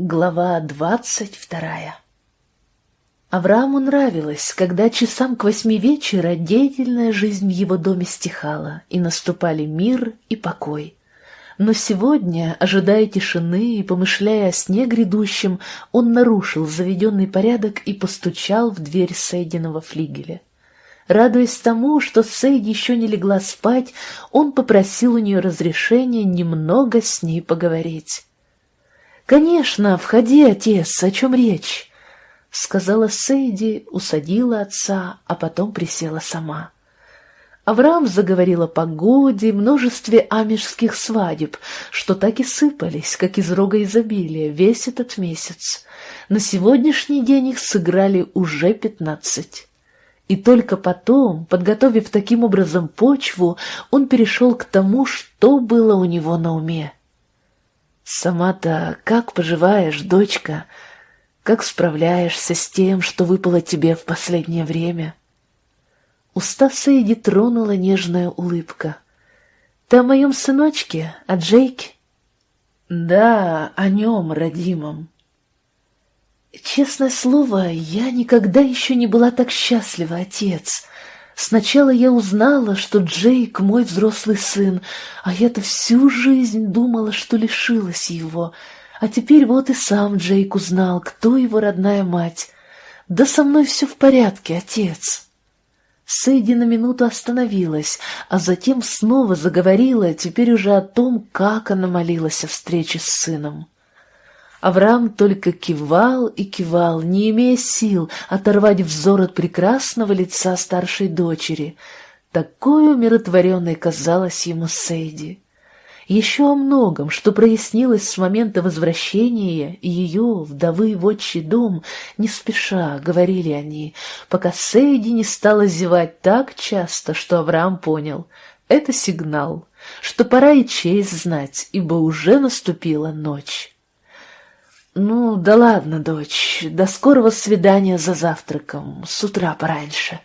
Глава двадцать вторая Аврааму нравилось, когда часам к восьми вечера деятельная жизнь в его доме стихала, и наступали мир и покой. Но сегодня, ожидая тишины и помышляя о сне грядущем, он нарушил заведенный порядок и постучал в дверь Сейдиного флигеля. Радуясь тому, что Сейди еще не легла спать, он попросил у нее разрешения немного с ней поговорить. «Конечно, входи, отец, о чем речь?» — сказала Сейди, усадила отца, а потом присела сама. Авраам заговорил о погоде, множестве амишских свадеб, что так и сыпались, как из рога изобилия, весь этот месяц. На сегодняшний день их сыграли уже пятнадцать. И только потом, подготовив таким образом почву, он перешел к тому, что было у него на уме. «Сама-то как поживаешь, дочка? Как справляешься с тем, что выпало тебе в последнее время?» Уста Сейди тронула нежная улыбка. «Ты о моем сыночке, о Джейке?» «Да, о нем, родимом». «Честное слово, я никогда еще не была так счастлива, отец. Сначала я узнала, что Джейк мой взрослый сын, а я-то всю жизнь думала, что лишилась его. А теперь вот и сам Джейк узнал, кто его родная мать. Да со мной все в порядке, отец. Сэйди на минуту остановилась, а затем снова заговорила, теперь уже о том, как она молилась о встрече с сыном. Авраам только кивал и кивал, не имея сил оторвать взор от прекрасного лица старшей дочери. Такой умиротворенной казалась ему Сейди. Еще о многом, что прояснилось с момента возвращения ее, вдовы, в отчий дом, не спеша, говорили они, пока Сейди не стала зевать так часто, что Авраам понял — это сигнал, что пора и честь знать, ибо уже наступила ночь. «Ну, да ладно, дочь, до скорого свидания за завтраком, с утра пораньше».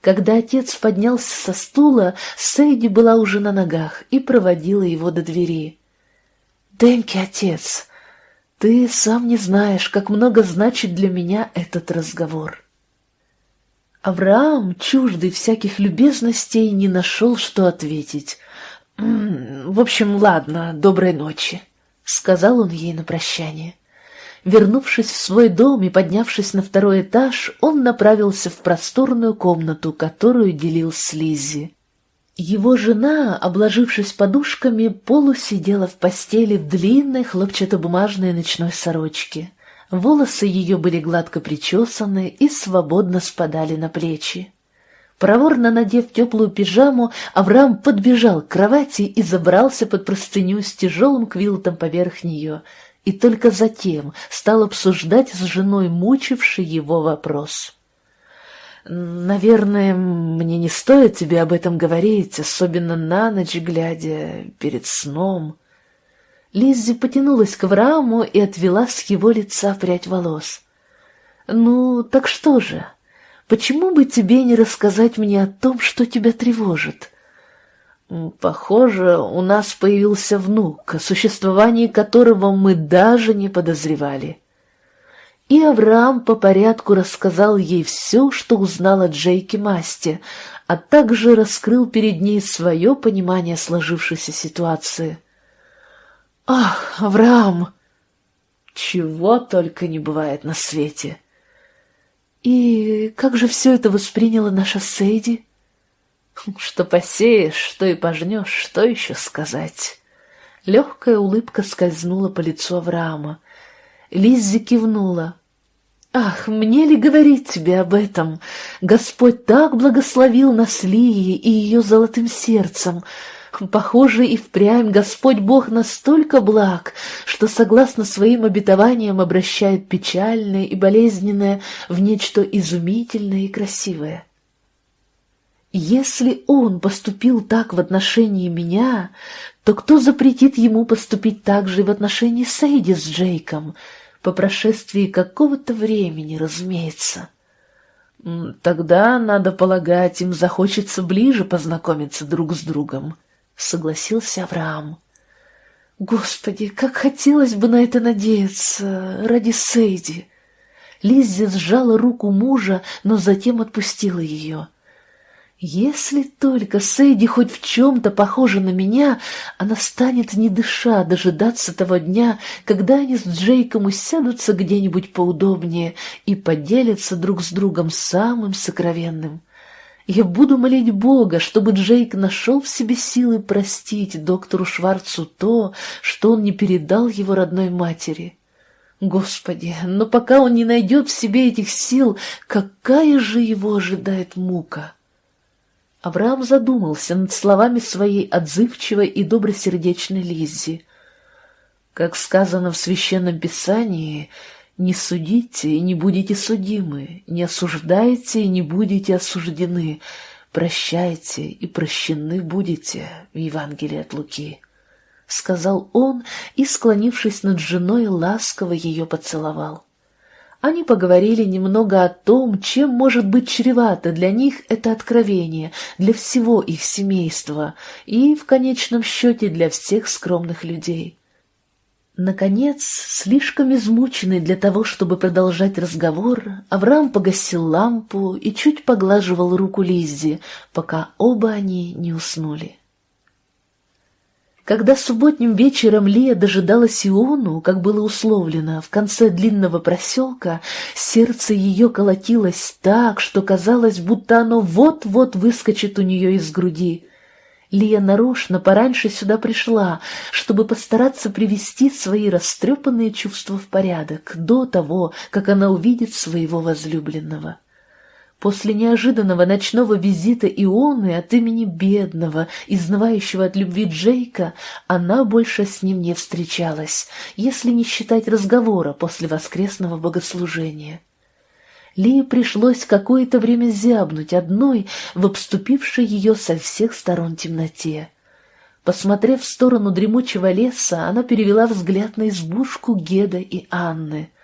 Когда отец поднялся со стула, Сейди была уже на ногах и проводила его до двери. «Демки, отец, ты сам не знаешь, как много значит для меня этот разговор». Авраам, чуждый всяких любезностей, не нашел, что ответить. «В общем, ладно, доброй ночи». — сказал он ей на прощание. Вернувшись в свой дом и поднявшись на второй этаж, он направился в просторную комнату, которую делил с Лиззи. Его жена, обложившись подушками, полусидела в постели в длинной хлопчатобумажной ночной сорочке. Волосы ее были гладко причесаны и свободно спадали на плечи. Проворно надев теплую пижаму, Авраам подбежал к кровати и забрался под простыню с тяжелым квилтом поверх нее, и только затем стал обсуждать с женой мучивший его вопрос. «Наверное, мне не стоит тебе об этом говорить, особенно на ночь глядя, перед сном». Лиззи потянулась к Аврааму и отвела с его лица прядь волос. «Ну, так что же?» Почему бы тебе не рассказать мне о том, что тебя тревожит? Похоже, у нас появился внук, о существовании которого мы даже не подозревали. И Авраам по порядку рассказал ей все, что узнал от Джейки Масти, а также раскрыл перед ней свое понимание сложившейся ситуации. «Ах, Авраам!» «Чего только не бывает на свете!» «И как же все это восприняла наша Сейди?» «Что посеешь, что и пожнешь, что еще сказать?» Легкая улыбка скользнула по лицу Авраама. Лиззи кивнула. «Ах, мне ли говорить тебе об этом? Господь так благословил нас Лии и ее золотым сердцем!» Похоже, и впрямь Господь Бог настолько благ, что, согласно своим обетованиям, обращает печальное и болезненное в нечто изумительное и красивое. Если Он поступил так в отношении меня, то кто запретит Ему поступить так же и в отношении Сейди с Джейком, по прошествии какого-то времени, разумеется? Тогда, надо полагать, им захочется ближе познакомиться друг с другом. — согласился Авраам. Господи, как хотелось бы на это надеяться ради Сейди. Лиззи сжала руку мужа, но затем отпустила ее. Если только Сейди хоть в чем-то похожа на меня, она станет, не дыша, дожидаться того дня, когда они с Джейком усядутся где-нибудь поудобнее и поделятся друг с другом самым сокровенным. Я буду молить Бога, чтобы Джейк нашел в себе силы простить доктору Шварцу то, что он не передал его родной матери. Господи, но пока он не найдет в себе этих сил, какая же его ожидает мука? Авраам задумался над словами своей отзывчивой и добросердечной Лиззи. Как сказано в Священном Писании, «Не судите и не будете судимы, не осуждайте и не будете осуждены, прощайте и прощены будете» в Евангелии от Луки. — сказал он и, склонившись над женой, ласково ее поцеловал. Они поговорили немного о том, чем может быть чревато для них это откровение, для всего их семейства и, в конечном счете, для всех скромных людей. Наконец, слишком измученный для того, чтобы продолжать разговор, Авраам погасил лампу и чуть поглаживал руку Лиззи, пока оба они не уснули. Когда субботним вечером Лия дожидалась Иону, как было условлено, в конце длинного проселка, сердце ее колотилось так, что казалось, будто оно вот-вот выскочит у нее из груди. Лия нарочно пораньше сюда пришла, чтобы постараться привести свои растрепанные чувства в порядок до того, как она увидит своего возлюбленного. После неожиданного ночного визита Ионы от имени бедного, изнывающего от любви Джейка, она больше с ним не встречалась, если не считать разговора после воскресного богослужения. Лии пришлось какое-то время зябнуть одной в обступившей ее со всех сторон темноте. Посмотрев в сторону дремучего леса, она перевела взгляд на избушку Геда и Анны —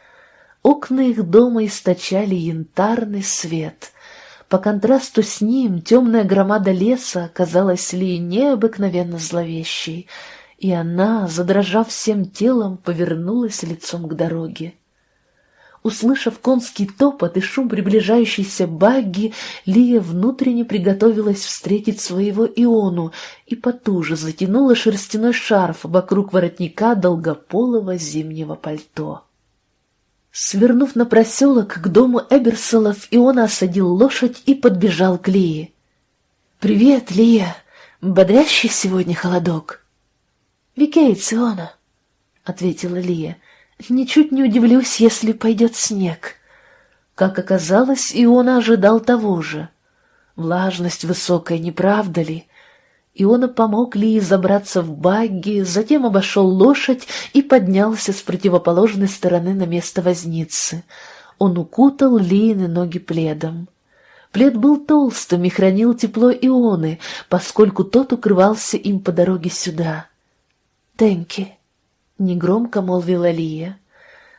Окна их дома источали янтарный свет. По контрасту с ним темная громада леса казалась Ли необыкновенно зловещей, и она, задрожав всем телом, повернулась лицом к дороге. Услышав конский топот и шум приближающейся багги, Лия внутренне приготовилась встретить своего Иону и потуже затянула шерстяной шарф вокруг воротника долгополого зимнего пальто. Свернув на проселок к дому Эберсолов, Иона осадил лошадь и подбежал к Лии. «Привет, Лия! Бодрящий сегодня холодок?» «Wie geht's, Иона», — ответила Лия. «Ничуть не удивлюсь, если пойдет снег». Как оказалось, Иона ожидал того же. Влажность высокая, не правда ли? Иона помог Лии забраться в багги, затем обошел лошадь и поднялся с противоположной стороны на место возницы. Он укутал Лиины ноги пледом. Плед был толстым и хранил тепло Ионы, поскольку тот укрывался им по дороге сюда. «Тенки», — негромко молвила Лия.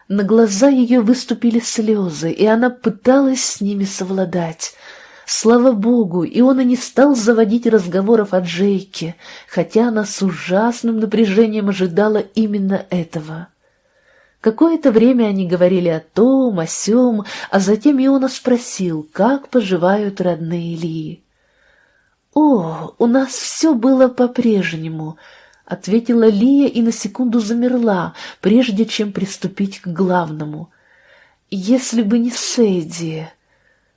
На глаза ее выступили слезы, и она пыталась с ними совладать — Слава богу, и он и не стал заводить разговоров о Джейке, хотя она с ужасным напряжением ожидала именно этого. Какое-то время они говорили о том, о сём, а затем Иона спросил, как поживают родные Ильи. «О, у нас все было по-прежнему», — ответила Лия и на секунду замерла, прежде чем приступить к главному. «Если бы не Сейди...»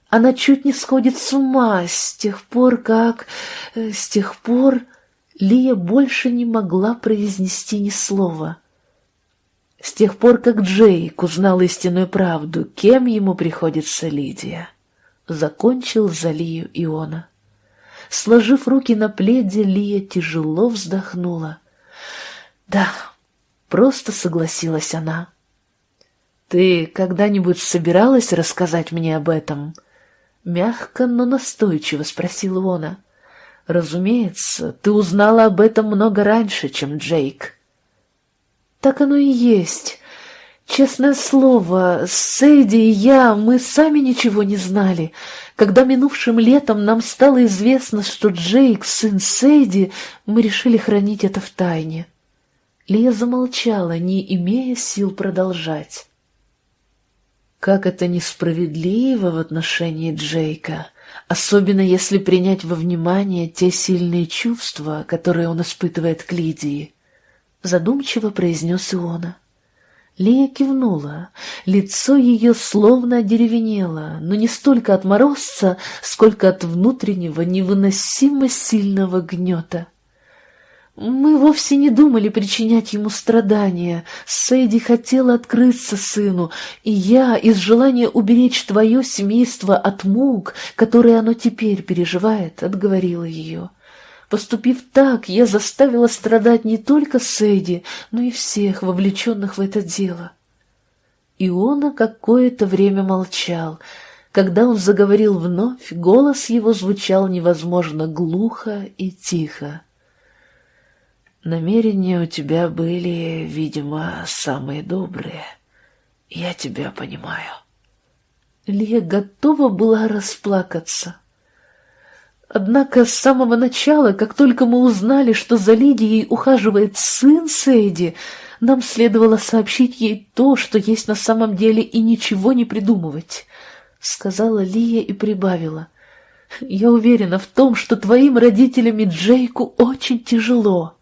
Она чуть не сходит с ума с тех пор, как... Э, с тех пор Лия больше не могла произнести ни слова. С тех пор, как Джейк узнал истинную правду, кем ему приходится Лидия. Закончил за Лию Иона. Сложив руки на пледе, Лия тяжело вздохнула. «Да», — просто согласилась она. «Ты когда-нибудь собиралась рассказать мне об этом?» Мягко, но настойчиво спросил Иона. «Разумеется, ты узнала об этом много раньше, чем Джейк». «Так оно и есть. Честное слово, Сэйди и я, мы сами ничего не знали. Когда минувшим летом нам стало известно, что Джейк — сын Сэйди, мы решили хранить это в тайне». Лия замолчала, не имея сил продолжать. Как это несправедливо в отношении Джейка, особенно если принять во внимание те сильные чувства, которые он испытывает к Лидии, задумчиво произнес Иона. Лия кивнула. Лицо ее словно одеревенело, но не столько от морозца, сколько от внутреннего невыносимо сильного гнета. Мы вовсе не думали причинять ему страдания. Сэйди хотела открыться сыну, и я, из желания уберечь твое семейство от мук, которые оно теперь переживает, отговорила ее. Поступив так, я заставила страдать не только Сэйди, но и всех, вовлеченных в это дело. Иона какое-то время молчал. Когда он заговорил вновь, голос его звучал невозможно глухо и тихо. Намерения у тебя были, видимо, самые добрые. Я тебя понимаю. Лия готова была расплакаться. Однако с самого начала, как только мы узнали, что за Лидией ухаживает сын Сейди, нам следовало сообщить ей то, что есть на самом деле, и ничего не придумывать, — сказала Лия и прибавила. Я уверена в том, что твоим родителям и Джейку очень тяжело.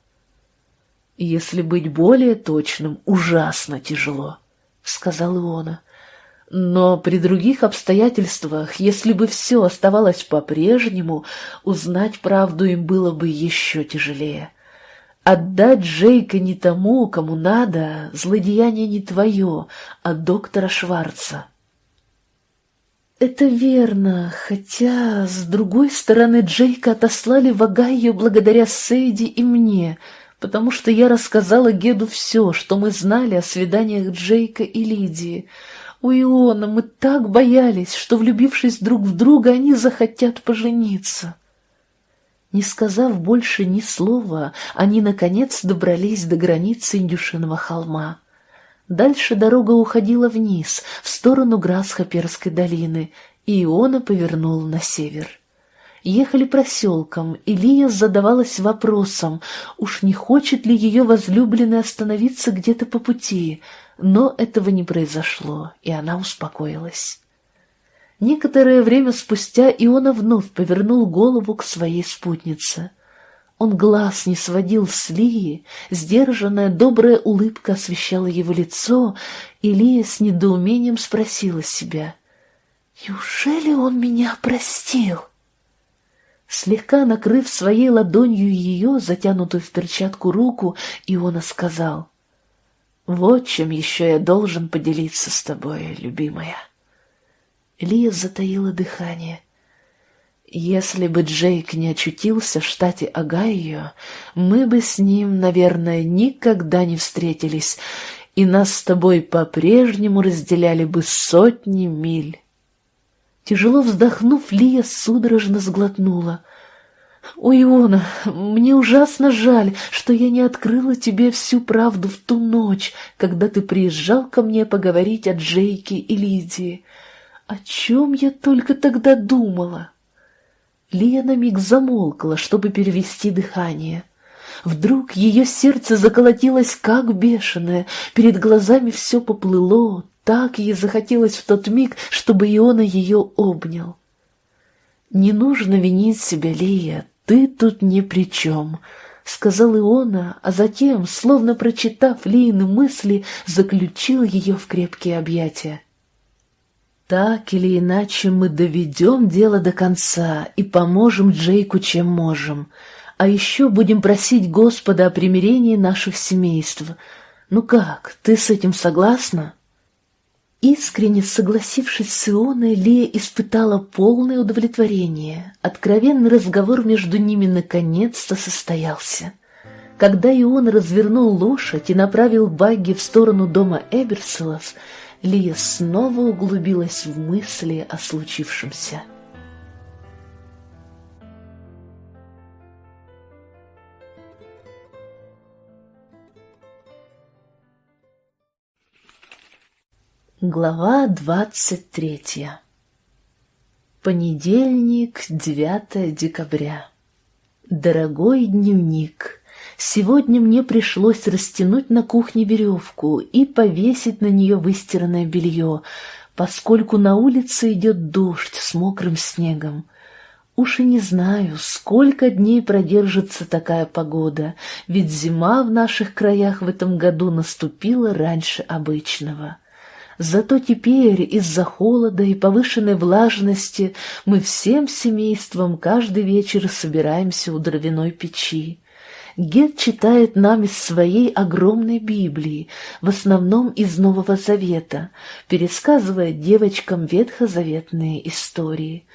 «Если быть более точным, ужасно тяжело», — сказал Иона. «Но при других обстоятельствах, если бы все оставалось по-прежнему, узнать правду им было бы еще тяжелее. Отдать Джейка не тому, кому надо, злодеяние не твое, а доктора Шварца». «Это верно, хотя, с другой стороны, Джейка отослали в Огайо благодаря Сейди и мне», потому что я рассказала Геду все, что мы знали о свиданиях Джейка и Лидии. У Иона мы так боялись, что, влюбившись друг в друга, они захотят пожениться. Не сказав больше ни слова, они, наконец, добрались до границы Индюшиного холма. Дальше дорога уходила вниз, в сторону Грасхоперской долины, и Иона повернул на север. Ехали проселком, и Лия задавалась вопросом, уж не хочет ли ее возлюбленный остановиться где-то по пути, но этого не произошло, и она успокоилась. Некоторое время спустя Иона вновь повернул голову к своей спутнице. Он глаз не сводил с Лии, сдержанная добрая улыбка освещала его лицо, и Лия с недоумением спросила себя, «Неужели он меня простил?» Слегка накрыв своей ладонью ее, затянутую в перчатку руку, Иона сказал, «Вот чем еще я должен поделиться с тобой, любимая». Лия затаила дыхание. Если бы Джейк не очутился в штате Огайо, мы бы с ним, наверное, никогда не встретились, и нас с тобой по-прежнему разделяли бы сотни миль. Тяжело вздохнув, Лия судорожно сглотнула. «Ой, Иона, мне ужасно жаль, что я не открыла тебе всю правду в ту ночь, когда ты приезжал ко мне поговорить о Джейке и Лидии. О чем я только тогда думала?» Лия на миг замолкла, чтобы перевести дыхание. Вдруг ее сердце заколотилось, как бешеное, перед глазами все поплыло, так ей захотелось в тот миг, чтобы Иона ее обнял. «Не нужно винить себя, Лия, ты тут ни при чем», — сказал Иона, а затем, словно прочитав Лиины мысли, заключил ее в крепкие объятия. «Так или иначе мы доведем дело до конца и поможем Джейку, чем можем, а еще будем просить Господа о примирении наших семейств. Ну как, ты с этим согласна?» Искренне согласившись с Ионой, Лия испытала полное удовлетворение. Откровенный разговор между ними наконец-то состоялся. Когда Ион развернул лошадь и направил багги в сторону дома Эберселов, Лия снова углубилась в мысли о случившемся. Глава двадцать третья Понедельник, 9 декабря. Дорогой дневник, Сегодня мне пришлось растянуть на кухне веревку и повесить на нее выстиранное белье, поскольку на улице идет дождь с мокрым снегом. Уж и не знаю, сколько дней продержится такая погода, ведь зима в наших краях в этом году наступила раньше обычного. Зато теперь из-за холода и повышенной влажности мы всем семейством каждый вечер собираемся у дровяной печи. Гет читает нам из своей огромной Библии, в основном из Нового Завета, пересказывая девочкам ветхозаветные истории.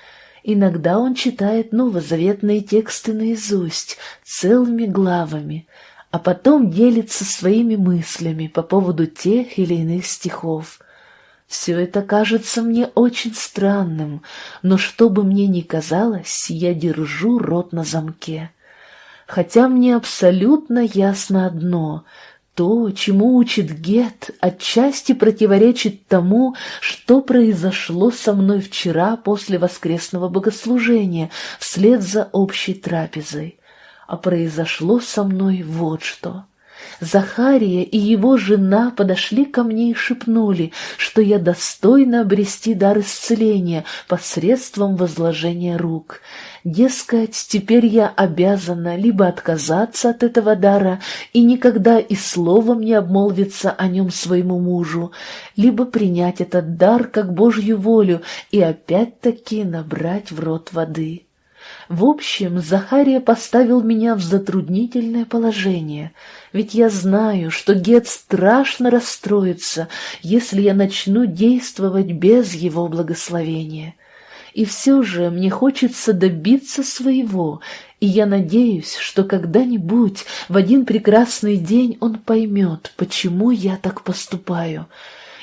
Иногда он читает новозаветные тексты наизусть, целыми главами, а потом делится своими мыслями по поводу тех или иных стихов. Все это кажется мне очень странным, но что бы мне ни казалось, я держу рот на замке. Хотя мне абсолютно ясно одно — то, чему учит Гет, отчасти противоречит тому, что произошло со мной вчера после воскресного богослужения вслед за общей трапезой. А произошло со мной вот что. Захария и его жена подошли ко мне и шепнули, что я достойна обрести дар исцеления посредством возложения рук. Дескать, теперь я обязана либо отказаться от этого дара и никогда и словом не обмолвиться о нем своему мужу, либо принять этот дар как Божью волю и опять-таки набрать в рот воды. В общем, Захария поставил меня в затруднительное положение, ведь я знаю, что Гет страшно расстроится, если я начну действовать без его благословения. И все же мне хочется добиться своего, и я надеюсь, что когда-нибудь в один прекрасный день он поймет, почему я так поступаю,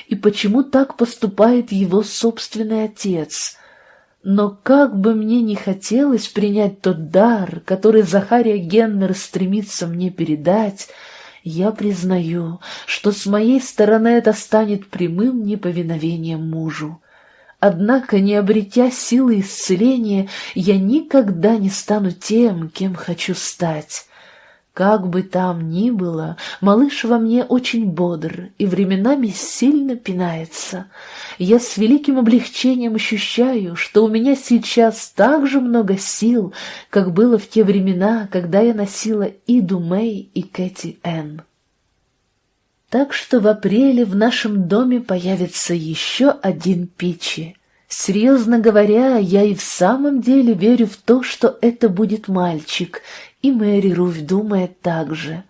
и почему так поступает его собственный отец — но как бы мне ни хотелось принять тот дар, который Захария Геннер стремится мне передать, я признаю, что с моей стороны это станет прямым неповиновением мужу. Однако, не обретя силы исцеления, я никогда не стану тем, кем хочу стать. Как бы там ни было, малыш во мне очень бодр и временами сильно пинается. Я с великим облегчением ощущаю, что у меня сейчас так же много сил, как было в те времена, когда я носила Иду Мэй и Кэти Энн. Так что в апреле в нашем доме появится еще один Пичи. Серьезно говоря, я и в самом деле верю в то, что это будет мальчик, и Мэри Руф думает так же.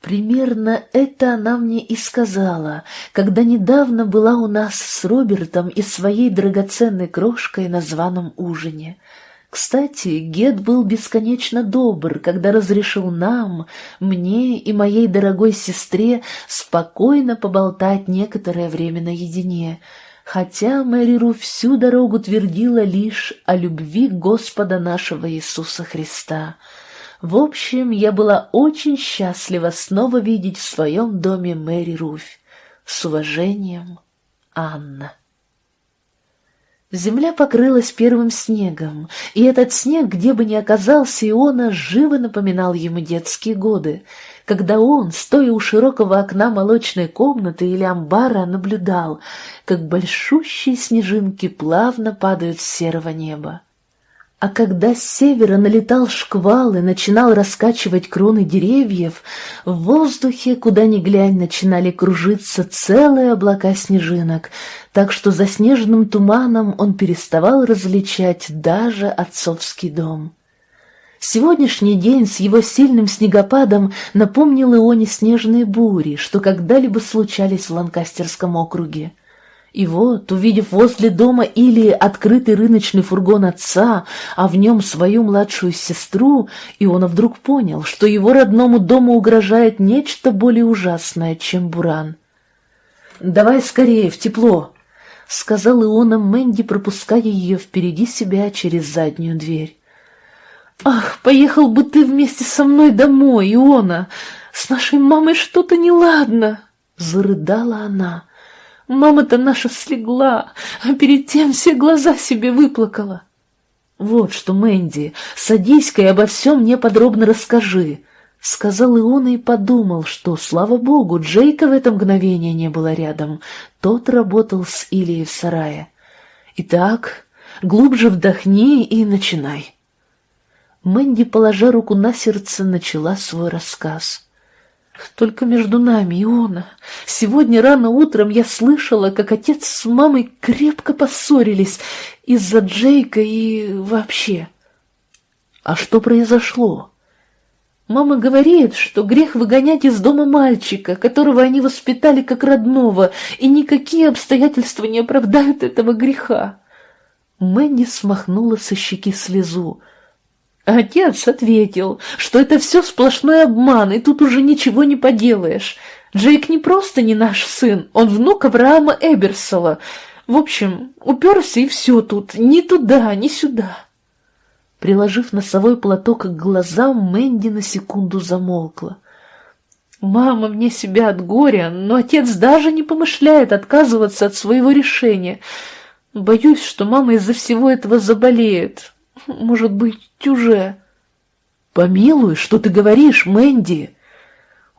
Примерно это она мне и сказала, когда недавно была у нас с Робертом и своей драгоценной крошкой на званом ужине. Кстати, Гет был бесконечно добр, когда разрешил нам, мне и моей дорогой сестре спокойно поболтать некоторое время наедине, хотя Мэри Ру всю дорогу твердила лишь о любви Господа нашего Иисуса Христа — в общем, я была очень счастлива снова видеть в своем доме Мэри Руфь. С уважением, Анна. Земля покрылась первым снегом, и этот снег, где бы ни оказался Иона, живо напоминал ему детские годы, когда он, стоя у широкого окна молочной комнаты или амбара, наблюдал, как большущие снежинки плавно падают с серого неба. А когда с севера налетал шквал и начинал раскачивать кроны деревьев, в воздухе, куда ни глянь, начинали кружиться целые облака снежинок, так что за снежным туманом он переставал различать даже отцовский дом. Сегодняшний день с его сильным снегопадом напомнил Ионе снежные бури, что когда-либо случались в Ланкастерском округе. И вот, увидев возле дома или открытый рыночный фургон отца, а в нем свою младшую сестру, Иона вдруг понял, что его родному дому угрожает нечто более ужасное, чем буран. «Давай скорее, в тепло!» — сказал Иона Мэнди, пропуская ее впереди себя через заднюю дверь. «Ах, поехал бы ты вместе со мной домой, Иона! С нашей мамой что-то неладно!» — зарыдала она. Мама-то наша слегла, а перед тем все глаза себе выплакала. Вот что, Мэнди, садись-ка и обо всем мне подробно расскажи. — сказал Иона и подумал, что, слава богу, Джейка в это мгновение не было рядом. Тот работал с Ильей в сарае. «Итак, глубже вдохни и начинай». Мэнди, положа руку на сердце, начала свой рассказ. «Только между нами, Иона. Сегодня рано утром я слышала, как отец с мамой крепко поссорились из-за Джейка и вообще». «А что произошло?» Мама говорит, что грех выгонять из дома мальчика, которого они воспитали как родного, и никакие обстоятельства не оправдают этого греха. Мэнни смахнула со щеки слезу. Отец ответил, что это все сплошной обман, и тут уже ничего не поделаешь. Джейк не просто не наш сын, он внук Авраама Эберсола. В общем, уперся и все тут, ни туда, ни сюда. Приложив носовой платок к глазам, Мэнди на секунду замолкла. «Мама мне себя от горя, но отец даже не помышляет отказываться от своего решения. Боюсь, что мама из-за всего этого заболеет. Может быть, уже...» «Помилуй, что ты говоришь, Мэнди?»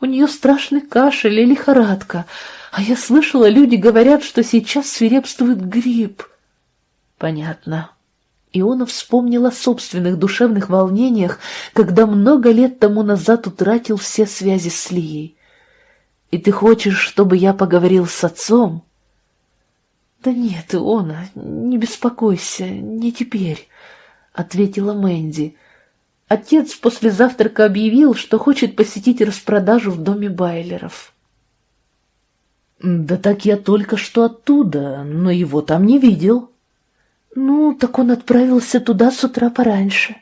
«У нее страшный кашель и лихорадка, а я слышала, люди говорят, что сейчас свирепствует грипп». «Понятно», Иона вспомнил о собственных душевных волнениях, когда много лет тому назад утратил все связи с Лией. «И ты хочешь, чтобы я поговорил с отцом?» «Да нет, Иона, не беспокойся, не теперь», — ответила Мэнди. Отец после завтрака объявил, что хочет посетить распродажу в доме Байлеров. «Да так я только что оттуда, но его там не видел», «Ну, так он отправился туда с утра пораньше».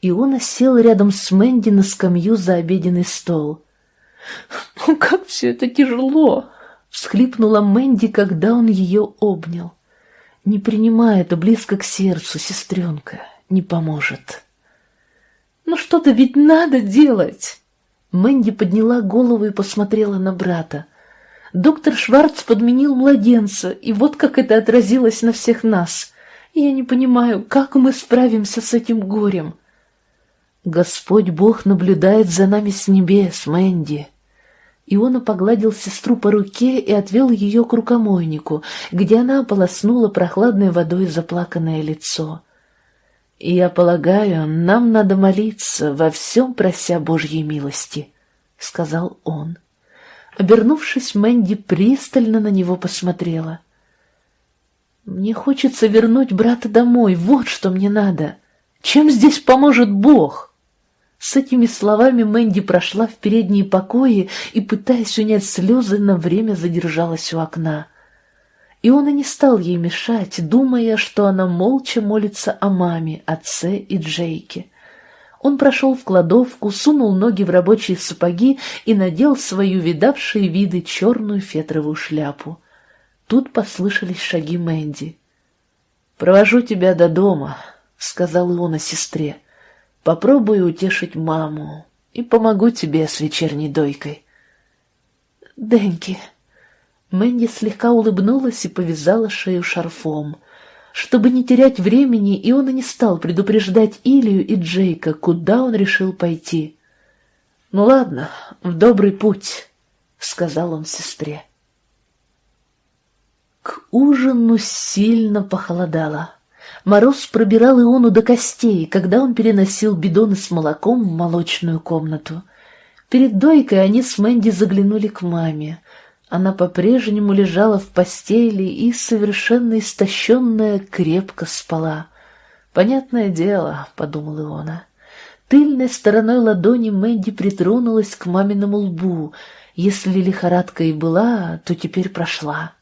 Иона сел рядом с Мэнди на скамью за обеденный стол. «Ну, как все это тяжело!» — всхлипнула Мэнди, когда он ее обнял. «Не принимай это близко к сердцу, сестренка, не поможет». «Ну что-то ведь надо делать!» Мэнди подняла голову и посмотрела на брата. Доктор Шварц подменил младенца, и вот как это отразилось на всех нас. Я не понимаю, как мы справимся с этим горем. Господь Бог наблюдает за нами с небес, Мэнди. Иона погладил сестру по руке и отвел ее к рукомойнику, где она ополоснула прохладной водой заплаканное лицо. Я полагаю, нам надо молиться, во всем прося Божьей милости, — сказал он. Обернувшись, Мэнди пристально на него посмотрела. «Мне хочется вернуть брата домой, вот что мне надо. Чем здесь поможет Бог?» С этими словами Мэнди прошла в передние покои и, пытаясь унять слезы, на время задержалась у окна. И он и не стал ей мешать, думая, что она молча молится о маме, отце и Джейке. Он прошел в кладовку, сунул ноги в рабочие сапоги и надел свою видавшие виды черную фетровую шляпу. Тут послышались шаги Мэнди. «Провожу тебя до дома», — сказал он сестре. «Попробую утешить маму и помогу тебе с вечерней дойкой». «Деньки». Мэнди слегка улыбнулась и повязала шею шарфом. Чтобы не терять времени, и он и не стал предупреждать Илью и Джейка, куда он решил пойти. «Ну ладно, в добрый путь», — сказал он сестре. К ужину сильно похолодало. Мороз пробирал Иону до костей, когда он переносил бидоны с молоком в молочную комнату. Перед дойкой они с Мэнди заглянули к маме. Она по-прежнему лежала в постели и, совершенно истощенная, крепко спала. «Понятное дело», — подумал Иона. Тыльной стороной ладони Мэнди притронулась к маминому лбу. Если лихорадка и была, то теперь прошла.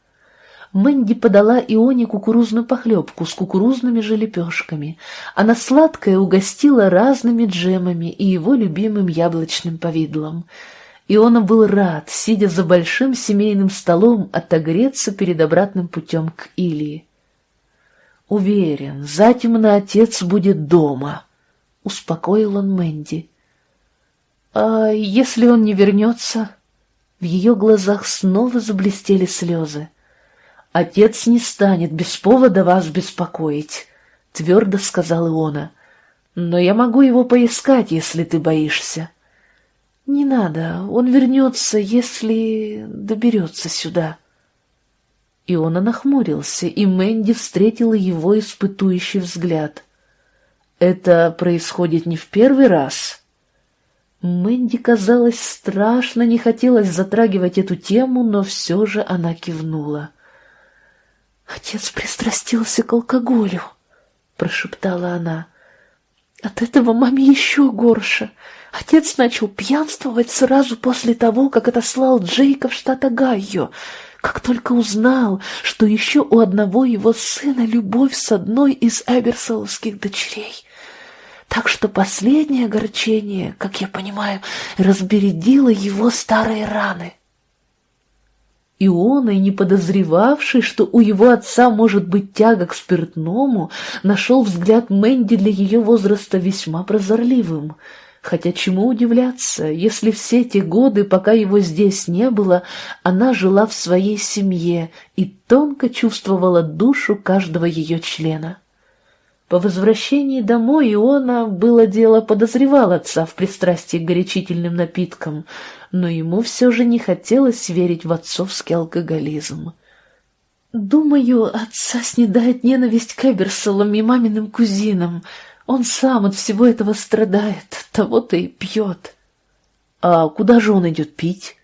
Мэнди подала Ионе кукурузную похлебку с кукурузными же лепешками. Она сладкое угостила разными джемами и его любимым яблочным повидлом — и он был рад, сидя за большим семейным столом, отогреться перед обратным путем к Илии. «Уверен, затемно отец будет дома», — успокоил он Мэнди. «А если он не вернется?» В ее глазах снова заблестели слезы. «Отец не станет без повода вас беспокоить», — твердо сказал Иона. «Но я могу его поискать, если ты боишься». «Не надо, он вернется, если доберется сюда». Иона нахмурился, и Мэнди встретила его испытующий взгляд. «Это происходит не в первый раз?» Мэнди, казалось, страшно не хотелось затрагивать эту тему, но все же она кивнула. «Отец пристрастился к алкоголю», — прошептала она. «От этого маме еще горше. Отец начал пьянствовать сразу после того, как отослал Джейка в штат Огайо, как только узнал, что еще у одного его сына любовь с одной из эберсоловских дочерей. Так что последнее огорчение, как я понимаю, разбередило его старые раны». Иона, и не подозревавший, что у его отца может быть тяга к спиртному, нашел взгляд Мэнди для ее возраста весьма прозорливым. Хотя чему удивляться, если все те годы, пока его здесь не было, она жила в своей семье и тонко чувствовала душу каждого ее члена. По возвращении домой Иона, было дело, подозревал отца в пристрастии к горячительным напиткам — но ему все же не хотелось верить в отцовский алкоголизм. «Думаю, отца снедает ненависть к Эберсолам и маминым кузинам. Он сам от всего этого страдает, того-то и пьет». «А куда же он идет пить?»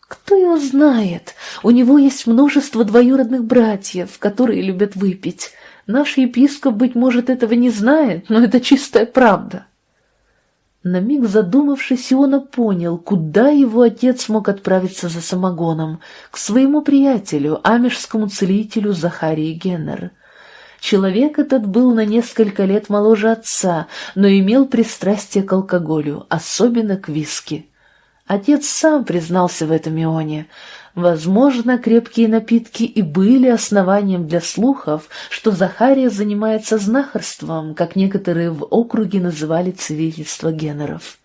«Кто его знает? У него есть множество двоюродных братьев, которые любят выпить. Наш епископ, быть может, этого не знает, но это чистая правда». На миг задумавшись, Иона понял, куда его отец мог отправиться за самогоном, к своему приятелю, амежскому целителю Захарии Геннер. Человек этот был на несколько лет моложе отца, но имел пристрастие к алкоголю, особенно к виски. Отец сам признался в этом Ионе — Возможно, крепкие напитки и были основанием для слухов, что Захария занимается знахарством, как некоторые в округе называли цивильство генеров.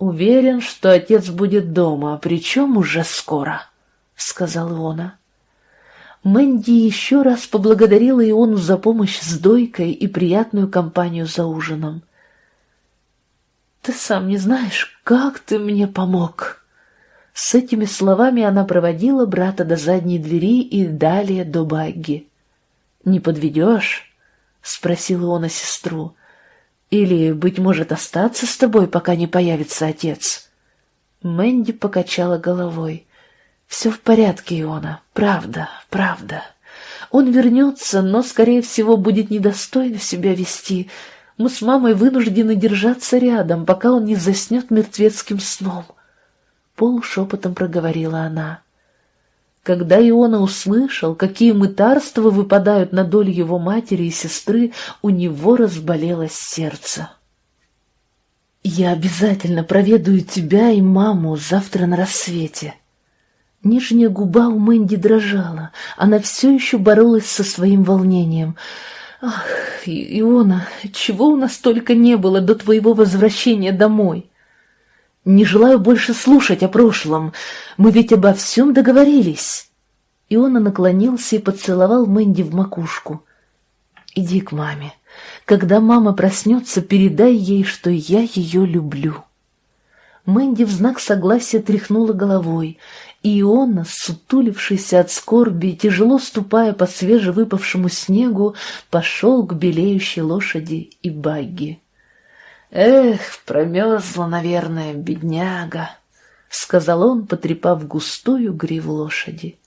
«Уверен, что отец будет дома, причем уже скоро», — сказал Иона. Мэнди еще раз поблагодарила Иону за помощь с дойкой и приятную компанию за ужином. «Ты сам не знаешь, как ты мне помог», с этими словами она проводила брата до задней двери и далее до багги. «Не подведешь?» — спросила она сестру. «Или, быть может, остаться с тобой, пока не появится отец?» Мэнди покачала головой. «Все в порядке, Иона, правда, правда. Он вернется, но, скорее всего, будет недостойно себя вести. Мы с мамой вынуждены держаться рядом, пока он не заснет мертвецким сном полушепотом проговорила она. Когда Иона услышал, какие мытарства выпадают на долю его матери и сестры, у него разболелось сердце. «Я обязательно проведаю тебя и маму завтра на рассвете». Нижняя губа у Мэнди дрожала, она все еще боролась со своим волнением. «Ах, Иона, чего у нас только не было до твоего возвращения домой!» Не желаю больше слушать о прошлом. Мы ведь обо всем договорились. Иона наклонился и поцеловал Мэнди в макушку. Иди к маме. Когда мама проснется, передай ей, что я ее люблю. Мэнди в знак согласия тряхнула головой, и Иона, сутулившийся от скорби, тяжело ступая по свежевыпавшему снегу, пошел к белеющей лошади и багги. «Эх, промерзла, наверное, бедняга», — сказал он, потрепав густую гриву лошади.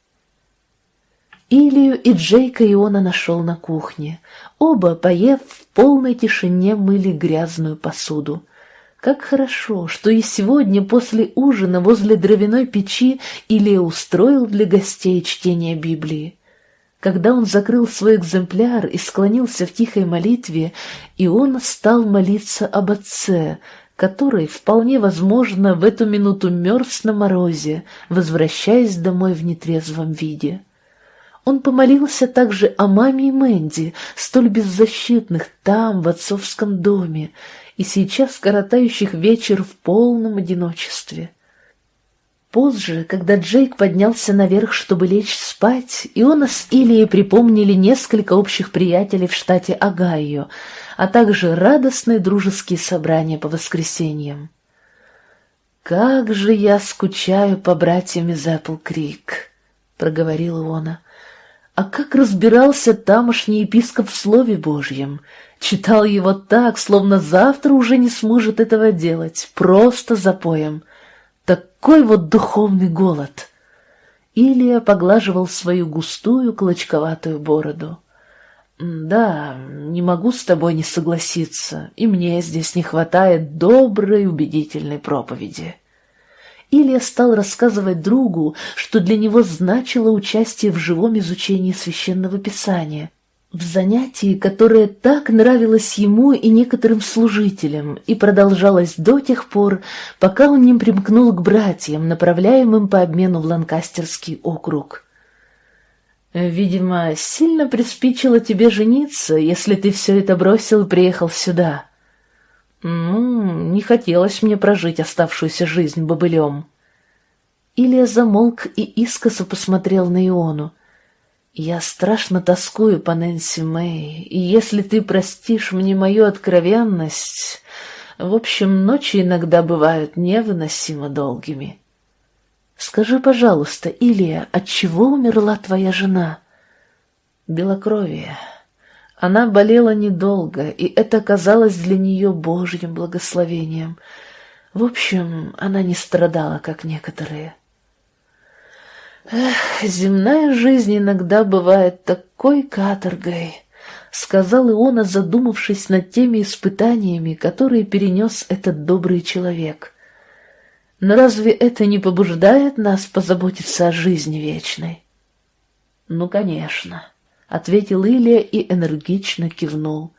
Илью и Джейка Иона нашел на кухне. Оба, поев, в полной тишине мыли грязную посуду. Как хорошо, что и сегодня после ужина возле дровяной печи Илья устроил для гостей чтение Библии. Когда он закрыл свой экземпляр и склонился в тихой молитве, и он стал молиться об отце, который, вполне возможно, в эту минуту мерз на морозе, возвращаясь домой в нетрезвом виде. Он помолился также о маме и Мэнди, столь беззащитных там, в отцовском доме, и сейчас коротающих вечер в полном одиночестве. Позже, когда Джейк поднялся наверх, чтобы лечь спать, Иона с Илией припомнили несколько общих приятелей в штате Огайо, а также радостные дружеские собрания по воскресеньям. «Как же я скучаю по братьям из Эппл Крик», — проговорила Иона. «А как разбирался тамошний епископ в Слове Божьем? Читал его так, словно завтра уже не сможет этого делать, просто запоем. Такой вот духовный голод!» Илья поглаживал свою густую клочковатую бороду. «Да, не могу с тобой не согласиться, и мне здесь не хватает доброй, убедительной проповеди». Илья стал рассказывать другу, что для него значило участие в живом изучении священного писания, в занятии, которое так нравилось ему и некоторым служителям, и продолжалось до тех пор, пока он не примкнул к братьям, направляемым по обмену в Ланкастерский округ. «Видимо, сильно приспичило тебе жениться, если ты все это бросил и приехал сюда». «Ну, не хотелось мне прожить оставшуюся жизнь бобылем». Илья замолк и искоса посмотрел на Иону. «Я страшно тоскую по Нэнси Мэй, и если ты простишь мне мою откровенность... В общем, ночи иногда бывают невыносимо долгими». Скажи, пожалуйста, Илья, от чего умерла твоя жена? Белокровие. Она болела недолго, и это казалось для нее Божьим благословением. В общем, она не страдала, как некоторые. «Эх, земная жизнь иногда бывает такой каторгой», — сказал Иона, задумавшись над теми испытаниями, которые перенес этот добрый человек. Но разве это не побуждает нас позаботиться о жизни вечной? Ну, конечно, — ответил Илья и энергично кивнул.